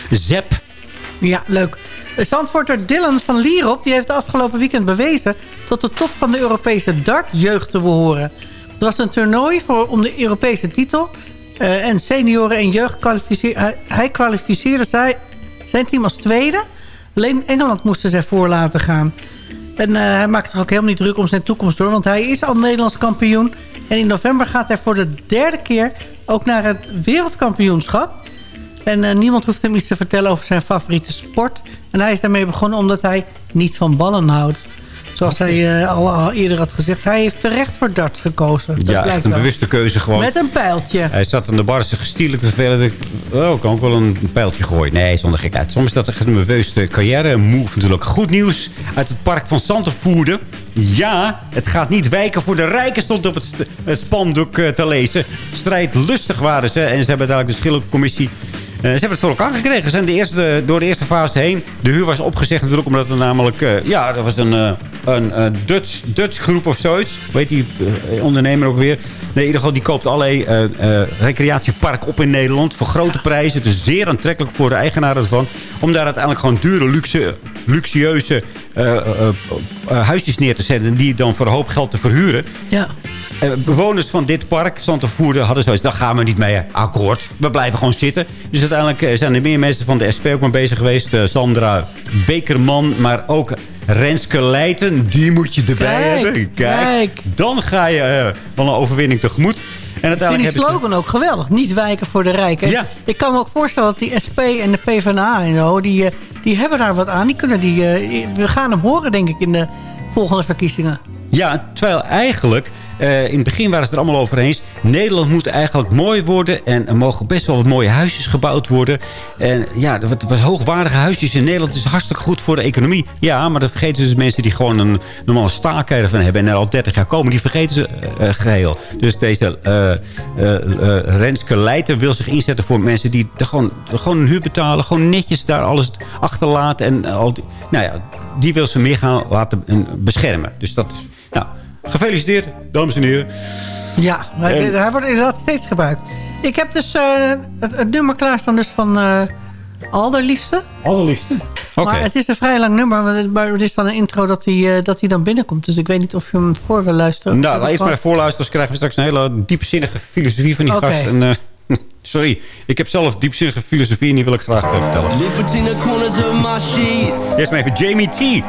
Zep. Ja, leuk. Zandvoorter Dylan van Lierop die heeft afgelopen weekend bewezen... tot de top van de Europese dartjeugd te behoren. Het was een toernooi voor, om de Europese titel. eh, en senioren en jeugd kwalificeer, hij, hij kwalificeerde zij, zijn team als tweede. Alleen Engeland moesten zij voor laten gaan. En eh, hij maakt zich ook helemaal niet druk om zijn toekomst door. Want hij is al Nederlands kampioen. En in november gaat hij voor de derde keer ook naar het wereldkampioenschap. En eh, niemand hoeft hem iets te vertellen over zijn favoriete sport. En hij is daarmee begonnen omdat hij niet van ballen houdt. Zoals hij eh, al, al eerder had gezegd. Hij heeft terecht voor darts gekozen. Dat Ja, echt een wel. bewuste keuze gewoon. Met een pijltje. Hij zat aan de bar zich gestielijk te vervelen. Ik oh, kan ook wel een pijltje gooien. Nee, zonder gekheid. Soms is dat echt een bewuste carrière move natuurlijk. Goed nieuws uit het park van Santenvoerde. Ja, het gaat niet wijken voor de rijken, stond op het, het spandoek eh, te lezen. Strijdlustig waren ze. En ze hebben dadelijk de schildercommissie... eh, ze hebben het voor elkaar gekregen. Ze zijn de eerste, door de eerste fase heen. De huur was opgezegd natuurlijk omdat er namelijk... eh, ja, dat was een, eh, een Dutch, Dutch groep of zoiets. Weet die ondernemer ook weer? Nee, in ieder geval, die koopt allerlei recreatiepark op in Nederland. Voor grote prijzen. Het is zeer aantrekkelijk voor de eigenaren ervan. Om daar uiteindelijk gewoon dure, luxe, luxueuze huisjes neer te zetten. Die dan voor een hoop geld te verhuren. Ja. Eh, bewoners van dit park, Santenvoerde, hadden zoiets... daar gaan we niet mee akkoord. We blijven gewoon zitten. Dus uiteindelijk eh, zijn er meer mensen van de SP ook mee bezig geweest. Eh, Sandra Bekerman, maar ook Renske Leijten. Die moet je erbij Kijk, hebben. kijk. Dan ga je eh, wel een overwinning tegemoet. En Ik vind die ze- slogan ook geweldig. Niet wijken voor de rijken. Ja. Ik kan me ook voorstellen dat die SP en de PvdA en zo... die, die hebben daar wat aan. Die kunnen die, we gaan hem horen, denk ik, in de volgende verkiezingen. Ja, terwijl eigenlijk... eh, in het begin waren ze er allemaal over eens. Nederland moet eigenlijk mooi worden. En er mogen best wel wat mooie huisjes gebouwd worden. En ja, wat, wat hoogwaardige huisjes in Nederland is hartstikke goed voor de economie. Ja, maar dan vergeten ze dus mensen die gewoon een normale staakker ervan hebben. En er al 30 jaar komen. Die vergeten ze eh, eh, geheel. Dus deze eh, eh, Renske Leijten wil zich inzetten voor mensen die gewoon, gewoon een huur betalen. Gewoon netjes daar alles achterlaten. En al die, nou ja, die wil ze meer gaan laten beschermen. Dus dat is... Gefeliciteerd, dames en heren. Ja, En- hij wordt inderdaad steeds gebruikt. Ik heb dus eh, het, het nummer klaarstaan dus van eh Alderliefste. Allerliefste. Oké. Maar het is een vrij lang nummer. Maar het- is dan een intro dat hij, eh, dat hij dan binnenkomt. Dus ik weet niet of je hem voor wil luisteren. Nou, laat eerst maar voorluisteren. Dan krijgen we straks een hele diepzinnige filosofie van die gast. En, eh, sorry, ik heb zelf diepzinnige filosofie en die wil ik graag vertellen. Eerst maar even Jamie T.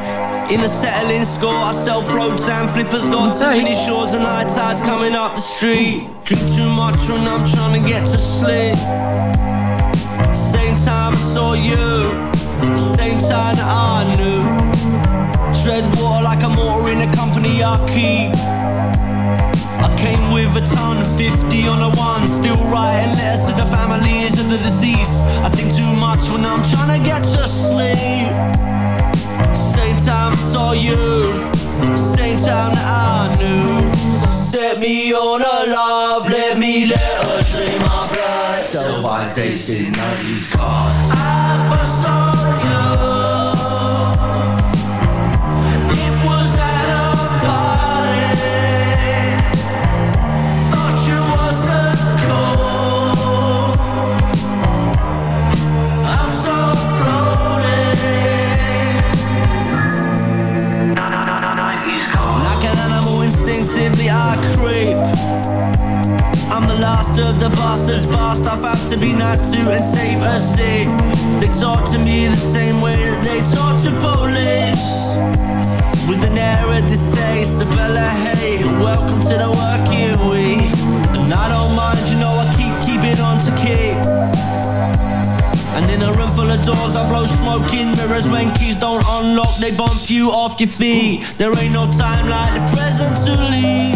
In a settling score, I sell floats and flippers. Got too many shores and high tides coming up the street. Drink too much when I'm trying to get to sleep. Same time I saw you, same time that I knew. Tread water like a mortar in a company I keep. I came with a ton of 50 on a one, still writing letters to the families of the deceased. I think too much when I'm trying to get to sleep. Time I saw you, same time that I knew. Set me on a love, let me let a dream I bright. Sell by days in 90s cars. I first of the bastards, bast. I have had to be nice to and save a seat. They talk to me the same way that they talk to police. With an air of distaste, a bella hey, welcome to the working week. And I don't mind, you know I keep keeping on to keep. And in a room full of doors, I blow smoke in mirrors when keys don't unlock, they bump you off your feet. There ain't no time like the present to leave.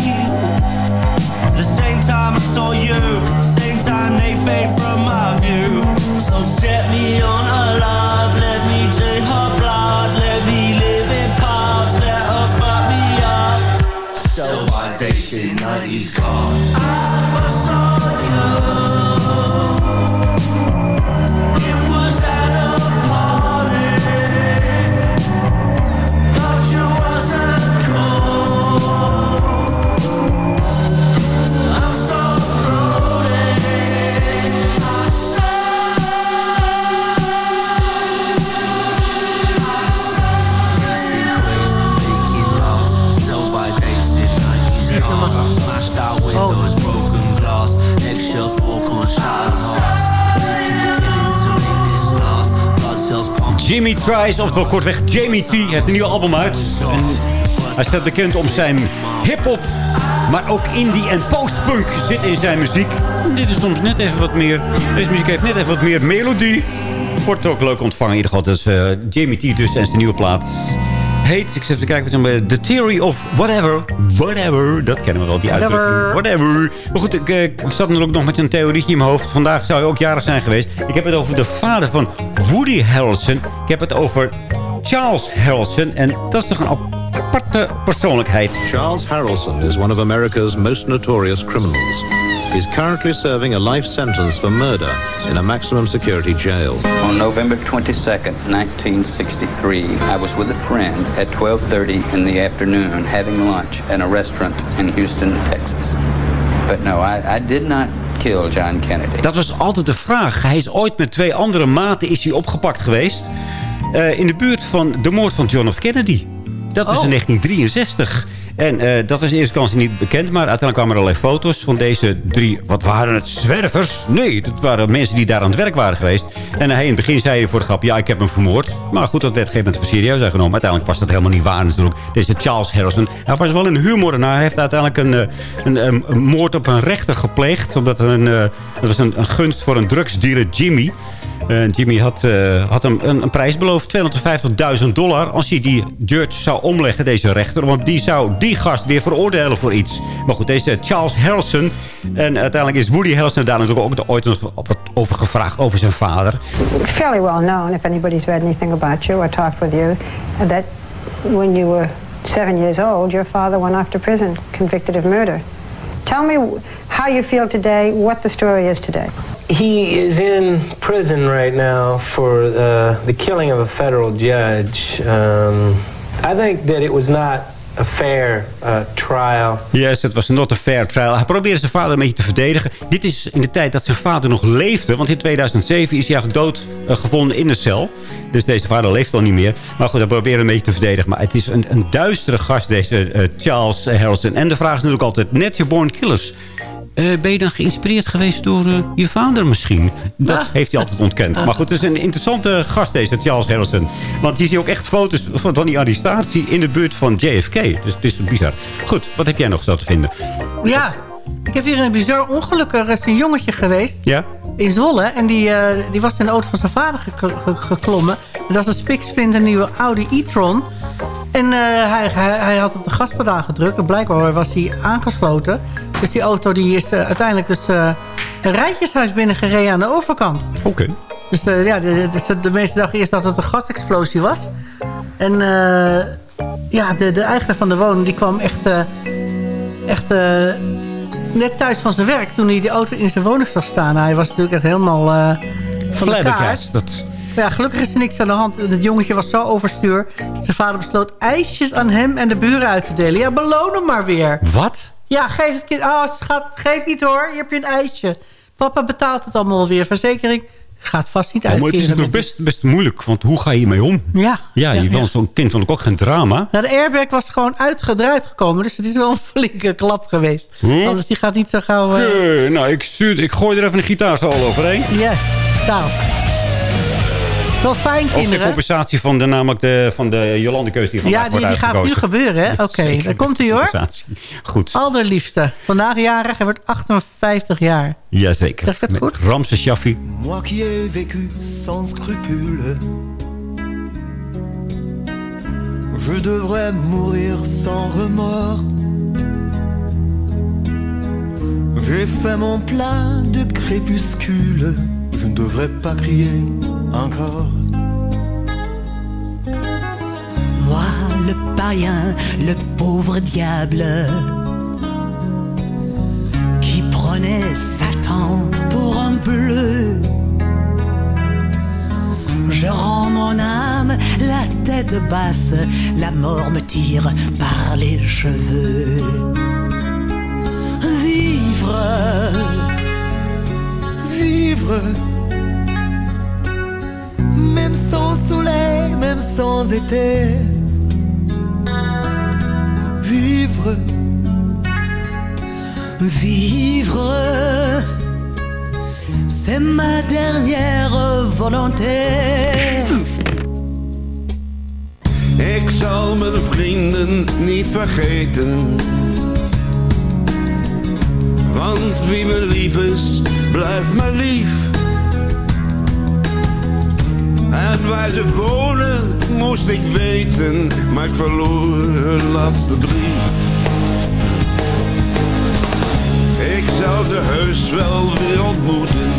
Time I saw you, same time they fade from my view. So set me on a love, let me take her blood, let me live in pubs, let her fuck me up. Sell my dates in 90s cars. Tries, oftewel kortweg Jamie T, heeft een nieuw album uit. En hij staat bekend om zijn hip-hop, maar ook indie en postpunk zit in zijn muziek. Dit is soms net even wat meer. Deze muziek heeft net even wat meer melodie. Wordt ook leuk ontvangen in ieder geval. Dat is uh, Jamie T dus en zijn nieuwe plaat heet. Ik zit even kijken wat het The Theory of Whatever. Whatever. Dat kennen we wel, die uitdrukking. Whatever. Maar goed, ik, ik zat natuurlijk nog met een theorietje in mijn hoofd. Vandaag zou je ook jarig zijn geweest. Ik heb het over de vader van Woody Harrelson. Ik heb het over Charles Harrelson. En dat is toch een aparte persoonlijkheid. Charles Harrelson is one of America's most notorious criminals. He's currently serving a life sentence for murder in a maximum security jail. On November 22nd, 1963, I was with a friend at 12:30 in the afternoon having lunch at a restaurant in Houston, Texas. But no, I, I did not kill John Kennedy. Dat was altijd de vraag. Hij is ooit met twee andere maten is hij opgepakt geweest. Uh, in de buurt van de moord van John F. Kennedy. Dat was oh. in 1963. En uh, dat was in eerste instantie niet bekend. Maar uiteindelijk kwamen er allerlei foto's van deze drie... Wat waren het? Zwervers? Nee, dat waren mensen die daar aan het werk waren geweest. En hij in het begin zei voor de grap... Ja, ik heb hem vermoord. Maar goed, dat werd gegeven voor serieus genomen. Uiteindelijk was dat helemaal niet waar natuurlijk. Deze Charles Harrison. Hij was wel een humorenaar. Hij heeft uiteindelijk een, eh, een, een, een moord op een rechter gepleegd. Omdat een, dat was een, een gunst voor een drugsdealer Jimmy... Uh, Jimmy had, uh, had hem een, een, prijs beloofd. 250.000 dollar. Als hij die judge zou omleggen, deze rechter. Want die zou die gast weer veroordelen voor iets. Maar goed, deze Charles Harrelson. En uiteindelijk is Woody Harrelson daar natuurlijk ook ooit nog wat over gevraagd. Over zijn vader. Fairly well known, if anybody's read anything about you or talked with you. That when you were seven years old, your father went off to prison. Convicted of murder. Tell me how you feel today, what the story is today. He is in prison right now for uh, the killing of a federal judge. Um, I think that it was not a fair uh, trial. Yes, het was not a fair trial. Hij probeerde zijn vader een beetje te verdedigen. Dit is in de tijd dat zijn vader nog leefde. Want in 2007 is hij eigenlijk dood uh, gevonden in de cel. Dus deze vader leeft al niet meer. Maar goed, hij probeerde een beetje te verdedigen. Maar het is een, een duistere gast, deze uh, Charles Harrelson. En de vraag is natuurlijk altijd, Natural Born Killers... Uh, ben je dan geïnspireerd geweest door uh, je vader misschien? Dat ah. heeft hij altijd ontkend. Maar goed, het is een interessante gast deze, Charles Harrison. Want die zie ook echt foto's van, van die arrestatie in de buurt van JFK. Dus het is bizar. Goed, wat heb jij nog zo te vinden? Ja, ik heb hier een bizar ongeluk. Er is een jongetje geweest. Ja? In Zwolle. En die, uh, die was in de auto van zijn vader geklommen. Dat is een spiksplinter nieuwe Audi e-tron. En hij, hij, hij, had op de gaspedaal gedrukt. En blijkbaar was hij aangesloten. Dus die auto die is uh, uiteindelijk dus, uh, een rijtjeshuis binnengereden aan de overkant. Oké. Dus uh, ja, de, de, de meeste dachten eerst dat het een gasexplosie was. En ja, de, de eigenaar van de woning die kwam echt, echt net thuis van zijn werk... toen hij die auto in zijn woning zag staan. Hij was natuurlijk echt helemaal van de kaart. Dat... Ja, gelukkig is er niks aan de hand. Het jongetje was zo overstuur... dat zijn vader besloot ijsjes aan hem en de buren uit te delen. Ja, beloon hem maar weer. Wat? Ja, geef het kind. Oh, schat, geef niet hoor. Je hebt je een ijsje. Papa betaalt het allemaal weer. Verzekering gaat vast niet uit. Maar het is natuurlijk best, best moeilijk, want hoe ga je hiermee om? Ja. Ja, je ja, zo'n kind van ook geen drama. Nou, de airbag was gewoon uitgedraaid gekomen, dus het is wel een flinke klap geweest. Hm? Anders die gaat niet zo gauw... Uh... nou, ik, stuur, ik gooi er even een gitaarsolo overheen. Ja, nou... Wel fijn, kinderen. Ook de compensatie van de, namelijk de, van de Jolandekeus die vandaag Ja, die, die gaat nu gebeuren, hè? Oké, okay, daar komt hij hoor. Goed. Allerliefste. Vandaag jarig, hij wordt 58 jaar. Jazeker. Zeg ik het Met goed? Ramses Shaffi. Moi qui ai vécu sans scrupule Je devrais mourir sans remords J'ai fait mon plein de crépuscule Je ne devrais pas crier encore. Moi, le païen, le pauvre diable, qui prenait Satan pour un bleu. Je rends mon âme la tête basse, la mort me tire par les cheveux. Vivre, vivre même sans soleil, même sans été. Vivre, vivre, c'est ma dernière volonté. Ik zal mijn vrienden niet vergeten. Want wie me lief is, blijft me lief. En waar ze wonen, moest ik weten, maar ik verloor hun laatste brief. Ik zou ze heus wel weer ontmoeten.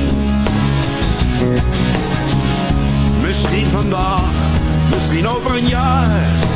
Misschien vandaag, misschien over een jaar.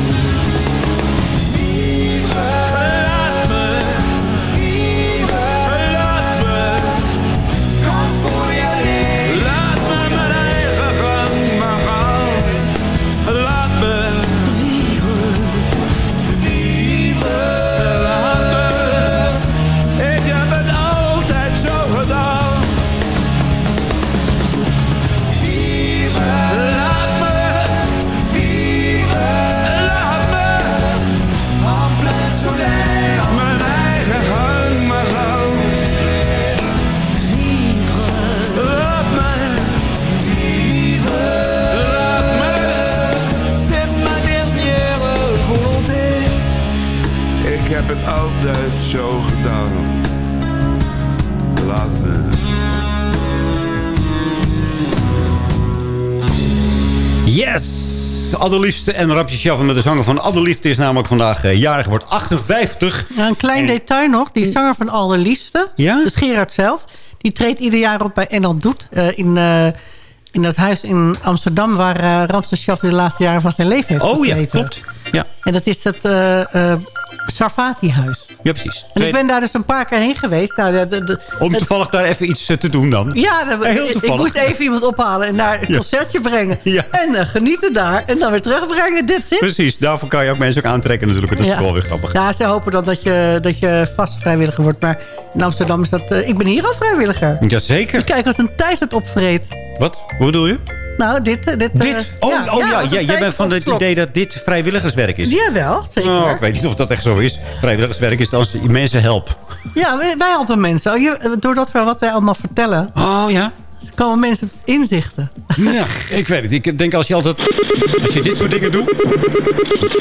Yes! Allerliefste en Rapje Schaffen met de zanger van Allerliefste is namelijk vandaag eh, jarig, wordt 58. Ja, een klein detail nog. Die zanger van Allerliefste, Ja? dus Gerard zelf... die treedt ieder jaar op bij Enel Doet... eh, in, eh, in dat huis in Amsterdam... waar uh, Ramses de laatste jaren van zijn leven heeft Oh ja, gezeten. klopt. Ja, En dat is het Sarfati-huis. Ja precies. En ik ben daar dus een paar keer heen geweest. Nou, de, de, de- Om toevallig daar even iets eh, te doen dan. ja, dan- Heel ik, ik toevallig. moest even iemand ophalen en naar een concertje brengen. En eh, genieten daar. En dan weer terugbrengen. Dit Precies, daarvoor kan je ook mensen ook aantrekken natuurlijk. Dat is wel weer grappig. Ja, ze hopen dan dat je, dat je vast vrijwilliger wordt. Maar in Amsterdam is dat... eh, ik ben hier al vrijwilliger. Jazeker. Kijk wat een tijd het opvreet. Wat? Hoe bedoel je? Nou, dit... eh, dit, eh, Dit? Oh ja, oh, ja, ja, jij bent van het idee dat dit vrijwilligerswerk is. Jawel, zeker. Oh, ik weet niet of dat echt zo is. Vrijwilligerswerk is als je mensen helpt. Ja, wij, wij helpen mensen. Oh, Doordat we wat wij allemaal vertellen... Oh ja? Komen mensen tot inzichten. Ja, ik weet het. Ik denk als je altijd... Als je dit soort dingen doet...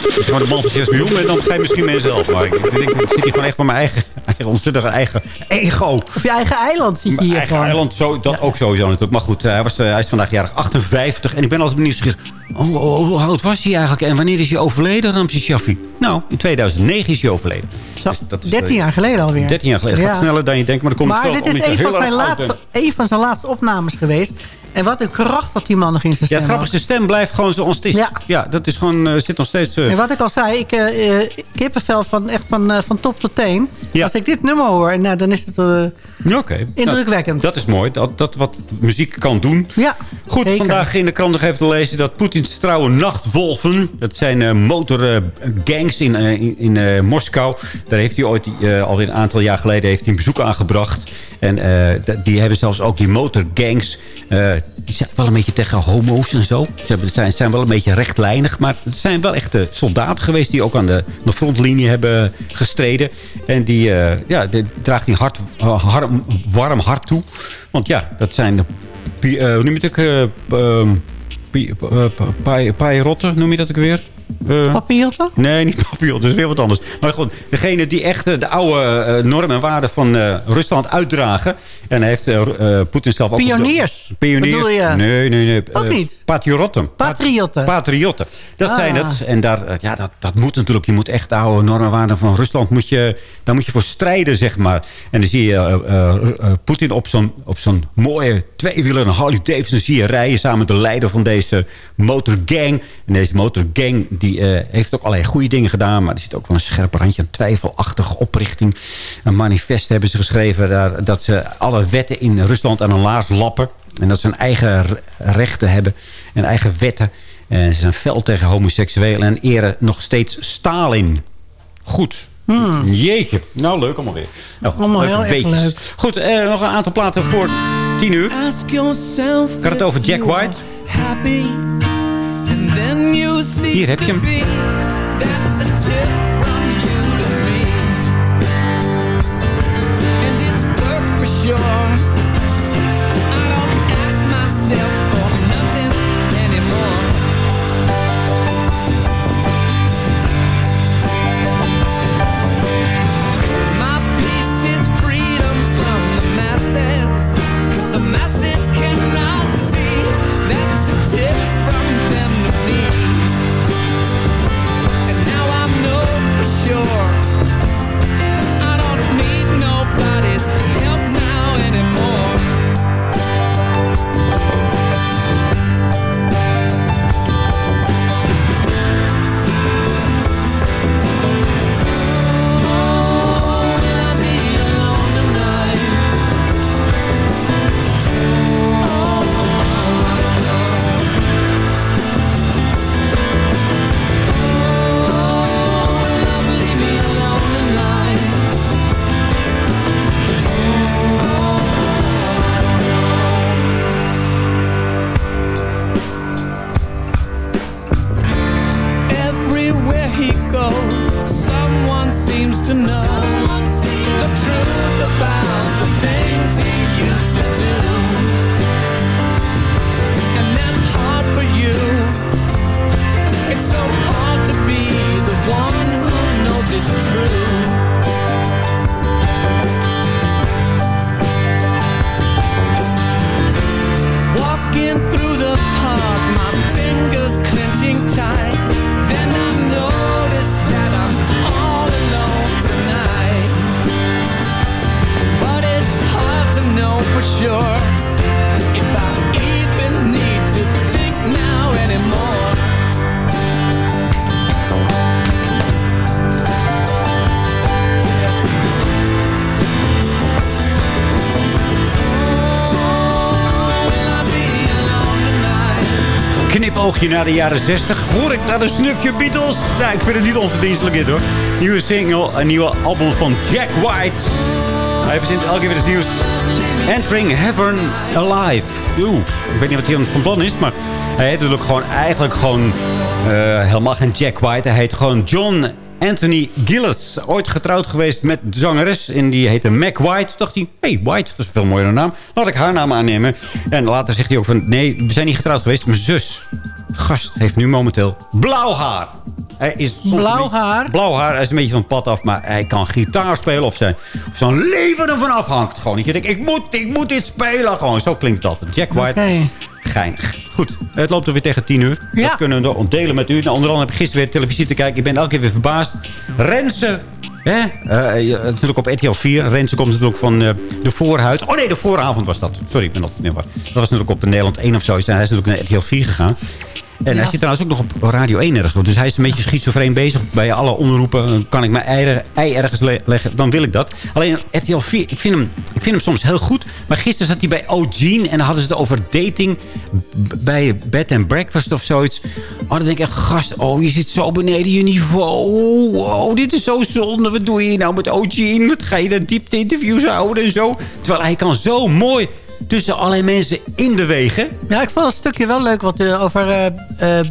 Als je gewoon een man van 6 miljoen bent... dan ga je misschien mensen helpen. Maar ik, ik, denk, ik zit hier gewoon echt voor mijn eigen... eigen eigen ego. Op je eigen eiland zit je hier eigen gewoon. eiland, zo, dat ook sowieso natuurlijk. Maar goed, eh, hij, was, eh, hij is vandaag jarig 58. En ik ben altijd benieuwd. Oh, oh, hoe oud was hij eigenlijk? En wanneer is hij overleden, Ramses Shaffi? Nou, in 2009 is hij overleden. Zo, dat is, 13 eh, jaar geleden alweer. 13 jaar geleden. Het gaat Ja. sneller dan je denkt. Maar, dan komt Maar het dit is een van, zijn laatste, een van zijn laatste opnames geweest. En wat een kracht dat die man nog in zijn Ja, stem is, de stem blijft gewoon zoals het is. Ja. Ja, dat is gewoon, eh, zit nog steeds... eh, En wat ik al zei, ik, eh, kippenvel van, echt van, van top tot teen. Ja. Als ik dit nummer hoor, nou, dan is het Ja, Oké. indrukwekkend. Dat is mooi. Dat, dat wat muziek kan doen. Ja, Goed, zeker. vandaag in de krant nog even te lezen dat Poetins trouwe nachtwolven... dat zijn motorgangs in, in, in Moskou. Daar heeft hij ooit alweer een aantal jaar geleden heeft hij een bezoek aangebracht. En die hebben zelfs ook die motorgangs... die zijn wel een beetje tegen homo's en zo. Ze zijn, zijn wel een beetje rechtlijnig. Maar het zijn wel echte soldaten geweest... die ook aan de, de frontlinie hebben gestreden. En die, eh, ja, die draagt die harm, warm hart toe. Want ja, dat zijn... de eh, hoe noem je het eh, noem je dat ook weer? Papillotten? Nee, niet papillon. Dat is weer wat anders. Maar goed, degene die echt eh, de oude eh, normen en waarden van Rusland uitdragen. En heeft Poetin zelf ook... Pioniers, Pioniers. bedoel je? Nee, nee, nee. Ook niet? Patriotten. Patriotten. Patriotten. Dat Ah. zijn het. En daar, ja, dat, dat moet natuurlijk. Je moet echt de oude normen en waarden van Rusland... Moet je, daar moet je voor strijden, zeg maar. En dan zie je Poetin op zo'n op zo'n mooie tweewieler... een Harley Davidson zie je rijden... samen met de leider van deze motorgang. En deze motorgang die, eh, heeft ook allerlei goede dingen gedaan... maar er zit ook wel een scherp randje... een twijfelachtige oprichting. Een manifest hebben ze geschreven... Daar, dat ze alle wetten in Rusland aan een laars lappen... En dat ze een eigen re- rechten hebben en eigen wetten. En ze zijn fel tegen homoseksuelen en eren nog steeds Stalin. Goed. Jeetje. Nou, leuk allemaal weer. Nou, Hmm. Allemaal heel erg leuk. Goed, eh, nog een aantal platen voor tien uur. Ask yourself Ik had het over Jack White. Happy, Hier heb je to hem. Knipoogje naar de jaren 60. Hoor ik naar een snufje Beatles? Nou, ik vind het niet onverdienstelijk dit hoor. Nieuwe single, een nieuwe album van Jack White. Hij verzint elke keer weer het nieuws. Entering Heaven Alive. Oeh, ik weet niet wat hij van plan is, maar hij heet natuurlijk gewoon eigenlijk gewoon eh, helemaal geen Jack White. Hij heet gewoon John Anthony Gillis. Ooit getrouwd geweest met zangeres. En die heette Mac White. Toen dacht hij, hey, White, dat is een veel mooiere naam. Laat ik haar naam aannemen. En later zegt hij ook van, nee, we zijn niet getrouwd geweest. Mijn zus, gast, heeft nu momenteel blauw haar. Hij is Blauw haar? Blauw haar, hij is een beetje van het pad af. Maar hij kan gitaar spelen of zijn, of zijn leven ervan afhangt. Gewoon dat je denkt, ik moet, ik moet dit spelen. Gewoon, zo klinkt dat. Jack White. Geinig. Goed, het loopt er weer tegen 10 uur. Ja. Dat kunnen we ontdelen met u. Nou, onder andere heb ik gisteren weer televisie te kijken. Ik ben elke keer weer verbaasd. Renze. Hè? Eh, je- natuurlijk op RTL 4. Renze komt natuurlijk van eh, de voorhuid. Oh nee, de vooravond was dat. Sorry, ik ben altijd de war. Dat was natuurlijk op Nederland 1 of zo. En hij is natuurlijk naar RTL 4 gegaan. En hij zit trouwens ook nog op Radio 1 ergens. Dus hij is een beetje schizofreen bezig. Bij alle omroepen kan ik mijn ei, ei ergens le- leggen. Dan wil ik dat. Alleen RTL 4, ik vind, hem, ik vind hem soms heel goed. Maar gisteren zat hij bij O'Gene. En dan hadden ze het over dating. Bij bed and breakfast of zoiets. Oh, dan denk ik echt, gast. Oh, je zit zo beneden je niveau. Oh, dit is zo zonde. Wat doe je nou met O'Gene? Wat ga je dan diepte interviews houden en zo? Terwijl hij kan zo mooi tussen allerlei mensen in bewegen. Ja, ik vond het stukje wel leuk wat uh, over uh,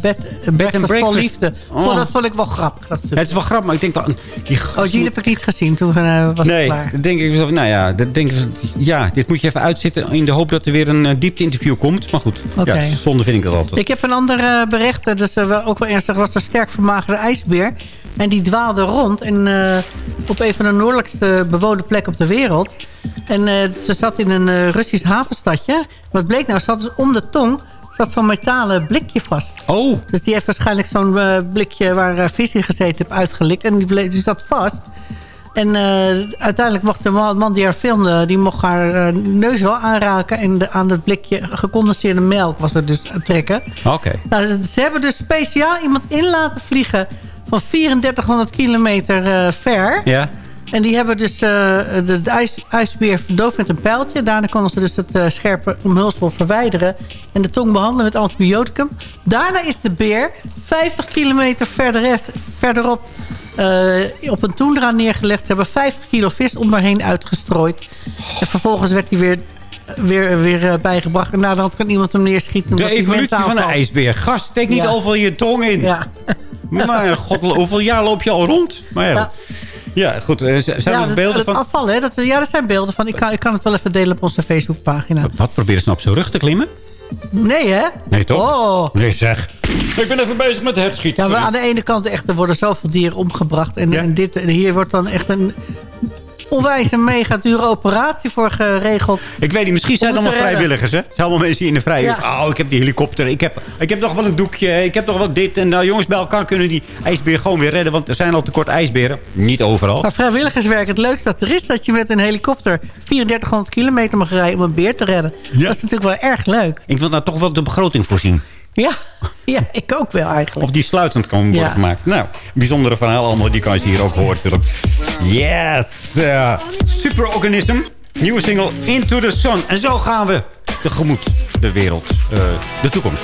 bed, bed and breakfast vol liefde. Oh. Vond, dat vond ik wel grappig. Dat. Het is wel grappig, maar ik denk wel... Die Oh, die heb ik niet gezien. Toen uh, was nee, het klaar. dan denk ik van, nou ja, dat denk ik, ja, dit moet je even uitzitten in de hoop dat er weer een diepte-interview komt. Maar goed, ja, zonde vind ik dat altijd. Ik heb een ander bericht, dat is uh, ook wel ernstig. was een sterk vermagerde ijsbeer. En die dwaalde rond en, uh, op een van de noordelijkste bewoonde plekken op de wereld. En uh, ze zat in een uh, Russisch havenstadje. Wat bleek nou, ze zat dus om de tong zat zo'n metalen blikje vast. Oh. Dus die heeft waarschijnlijk zo'n blikje waar vis in gezeten heeft uitgelikt. En die, bleek, die zat vast. En uh, uiteindelijk mocht de man, die haar filmde... die mocht haar uh, neus wel aanraken... en de, aan dat blikje gecondenseerde melk was er dus aan trekken. Oké. Okay. Nou, ze hebben dus speciaal iemand in laten vliegen... van 3400 kilometer uh, ver. Ja. En die hebben dus de, de ijs, ijsbeer verdoofd met een pijltje. Daarna konden ze dus het scherpe omhulsel verwijderen... en de tong behandelen met antibioticum. Daarna is de beer 50 kilometer verder, verderop... Uh, op een toendra neergelegd. Ze hebben 50 kilo vis om daarheen uitgestrooid. En vervolgens werd hij weer, weer, weer bijgebracht. En naderhand kan iemand hem neerschieten. De evolutie van een ijsbeer. Gast, steek niet ja. overal je tong in. Ja. Maar god, hoeveel jaar loop je al rond? Maar ja, ja. ja goed. Uh, zijn ja, er nog beelden van? Afval, hè? Dat, ja, er zijn beelden van. Ik kan, ik kan het wel even delen op onze Facebookpagina. Wat, wat proberen ze nou op zijn rug te klimmen? Nee, hè? Nee, toch? Oh. Nee, zeg. Ik ben even bezig met het schieten. Ja, maar aan de ene kant echt, er worden zoveel dieren omgebracht. En, ja. en dit, hier wordt dan echt een onwijs een mega dure operatie voor geregeld. Ik weet niet, misschien zijn het allemaal vrijwilligers, hè? Het zijn allemaal mensen in de vrije... Ja. Oh, ik heb die helikopter, ik heb, ik heb nog wel een doekje, ik heb nog wel dit. En nou, jongens, bij elkaar kunnen die ijsbeer gewoon weer redden. Want er zijn al tekort ijsberen. Niet overal. Maar vrijwilligerswerk, het leukste dat er is... dat je met een helikopter 3400 kilometer mag rijden om een beer te redden. Ja. Dat is natuurlijk wel erg leuk. Ik wil daar toch wel de begroting voorzien. Ja, ja, ik ook wel eigenlijk. Of die sluitend kan worden ja. gemaakt. Nou, bijzondere verhalen allemaal. Die kan je hier ook horen, Philip. Yes! Uh, Superorganism. Nieuwe single Into the Sun. En zo gaan we tegemoet de wereld. Uh, de toekomst.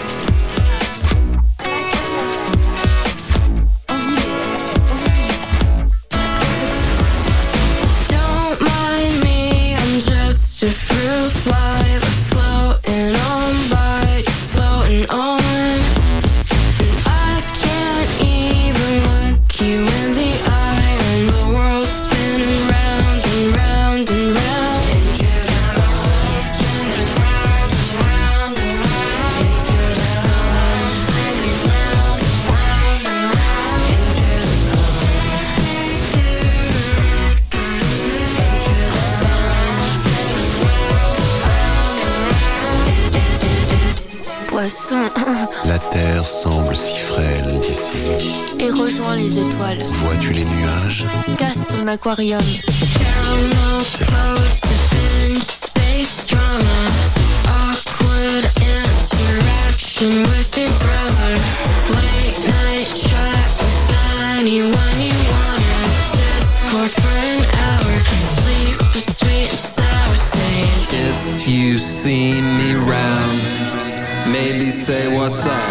La terre semble si frêle d'ici. Et rejoins les étoiles. Vois-tu les nuages? Casse ton aquarium. Download say what's up.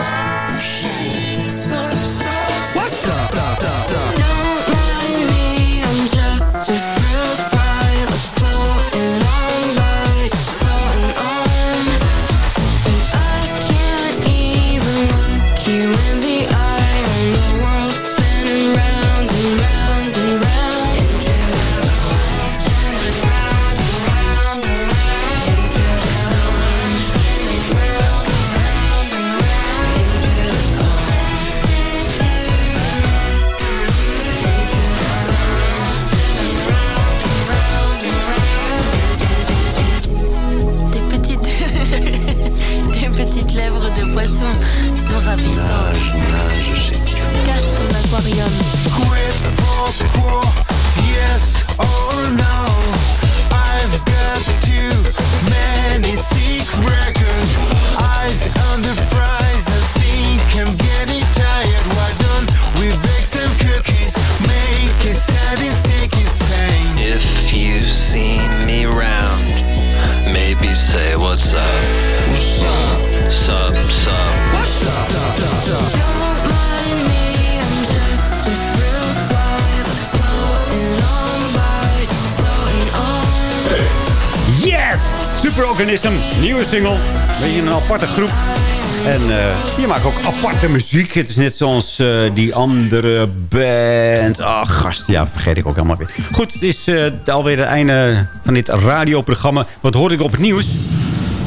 Muziek. Het is net zoals uh, die andere band. Ach, gast, ja, vergeet ik ook helemaal weer. Goed, het is uh, alweer het einde van dit radioprogramma. Wat hoorde ik op het nieuws?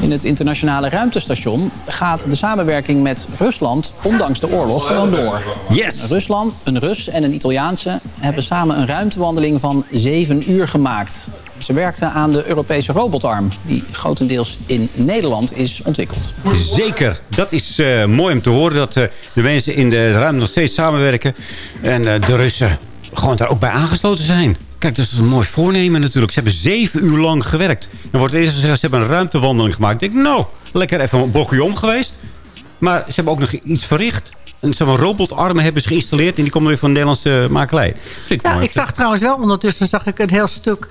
In het internationale ruimtestation gaat de samenwerking met Rusland, ondanks de oorlog, gewoon door. Yes! Rusland, een Rus en een Italiaanse hebben samen een ruimtewandeling van zeven uur gemaakt. Ze werkten aan de Europese robotarm, die grotendeels in Nederland is ontwikkeld. Zeker, dat is uh, mooi om te horen dat uh, de mensen in de ruimte nog steeds samenwerken. En uh, de Russen gewoon daar ook bij aangesloten zijn. Kijk, dat is een mooi voornemen natuurlijk. Ze hebben zeven uur lang gewerkt. En wordt eerst gezegd, ze hebben een ruimtewandeling gemaakt. Ik denk, nou, lekker even een blokje om geweest. Maar ze hebben ook nog iets verricht. En zo'n robotarmen hebben ze geïnstalleerd. En die komen weer van de Nederlandse makelij. Ik ja, ik zag trouwens wel ondertussen zag ik een heel stuk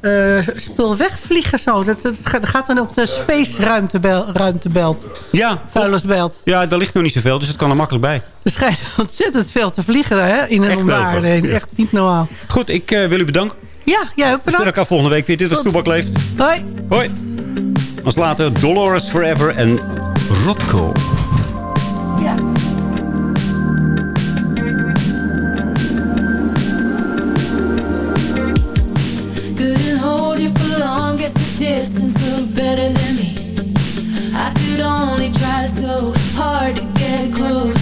uh, spul wegvliegen zo. Dat, dat, gaat dan op de space ruimtebel, ruimtebelt. Ja. Vuilnisbelt. Ja, daar ligt nog niet zoveel, dus het kan er makkelijk bij. Er schijnt ontzettend veel te vliegen hè, in en om daar. Echt niet normaal. Goed, ik uh, wil u bedanken. Ja, jij ook bedankt. We elkaar volgende week weer. Dit is Toebak Leeft. Hoi. Hoi. Als later Dolores Forever en Rotko. Ja. Distance look better than me. I could only try so hard to get close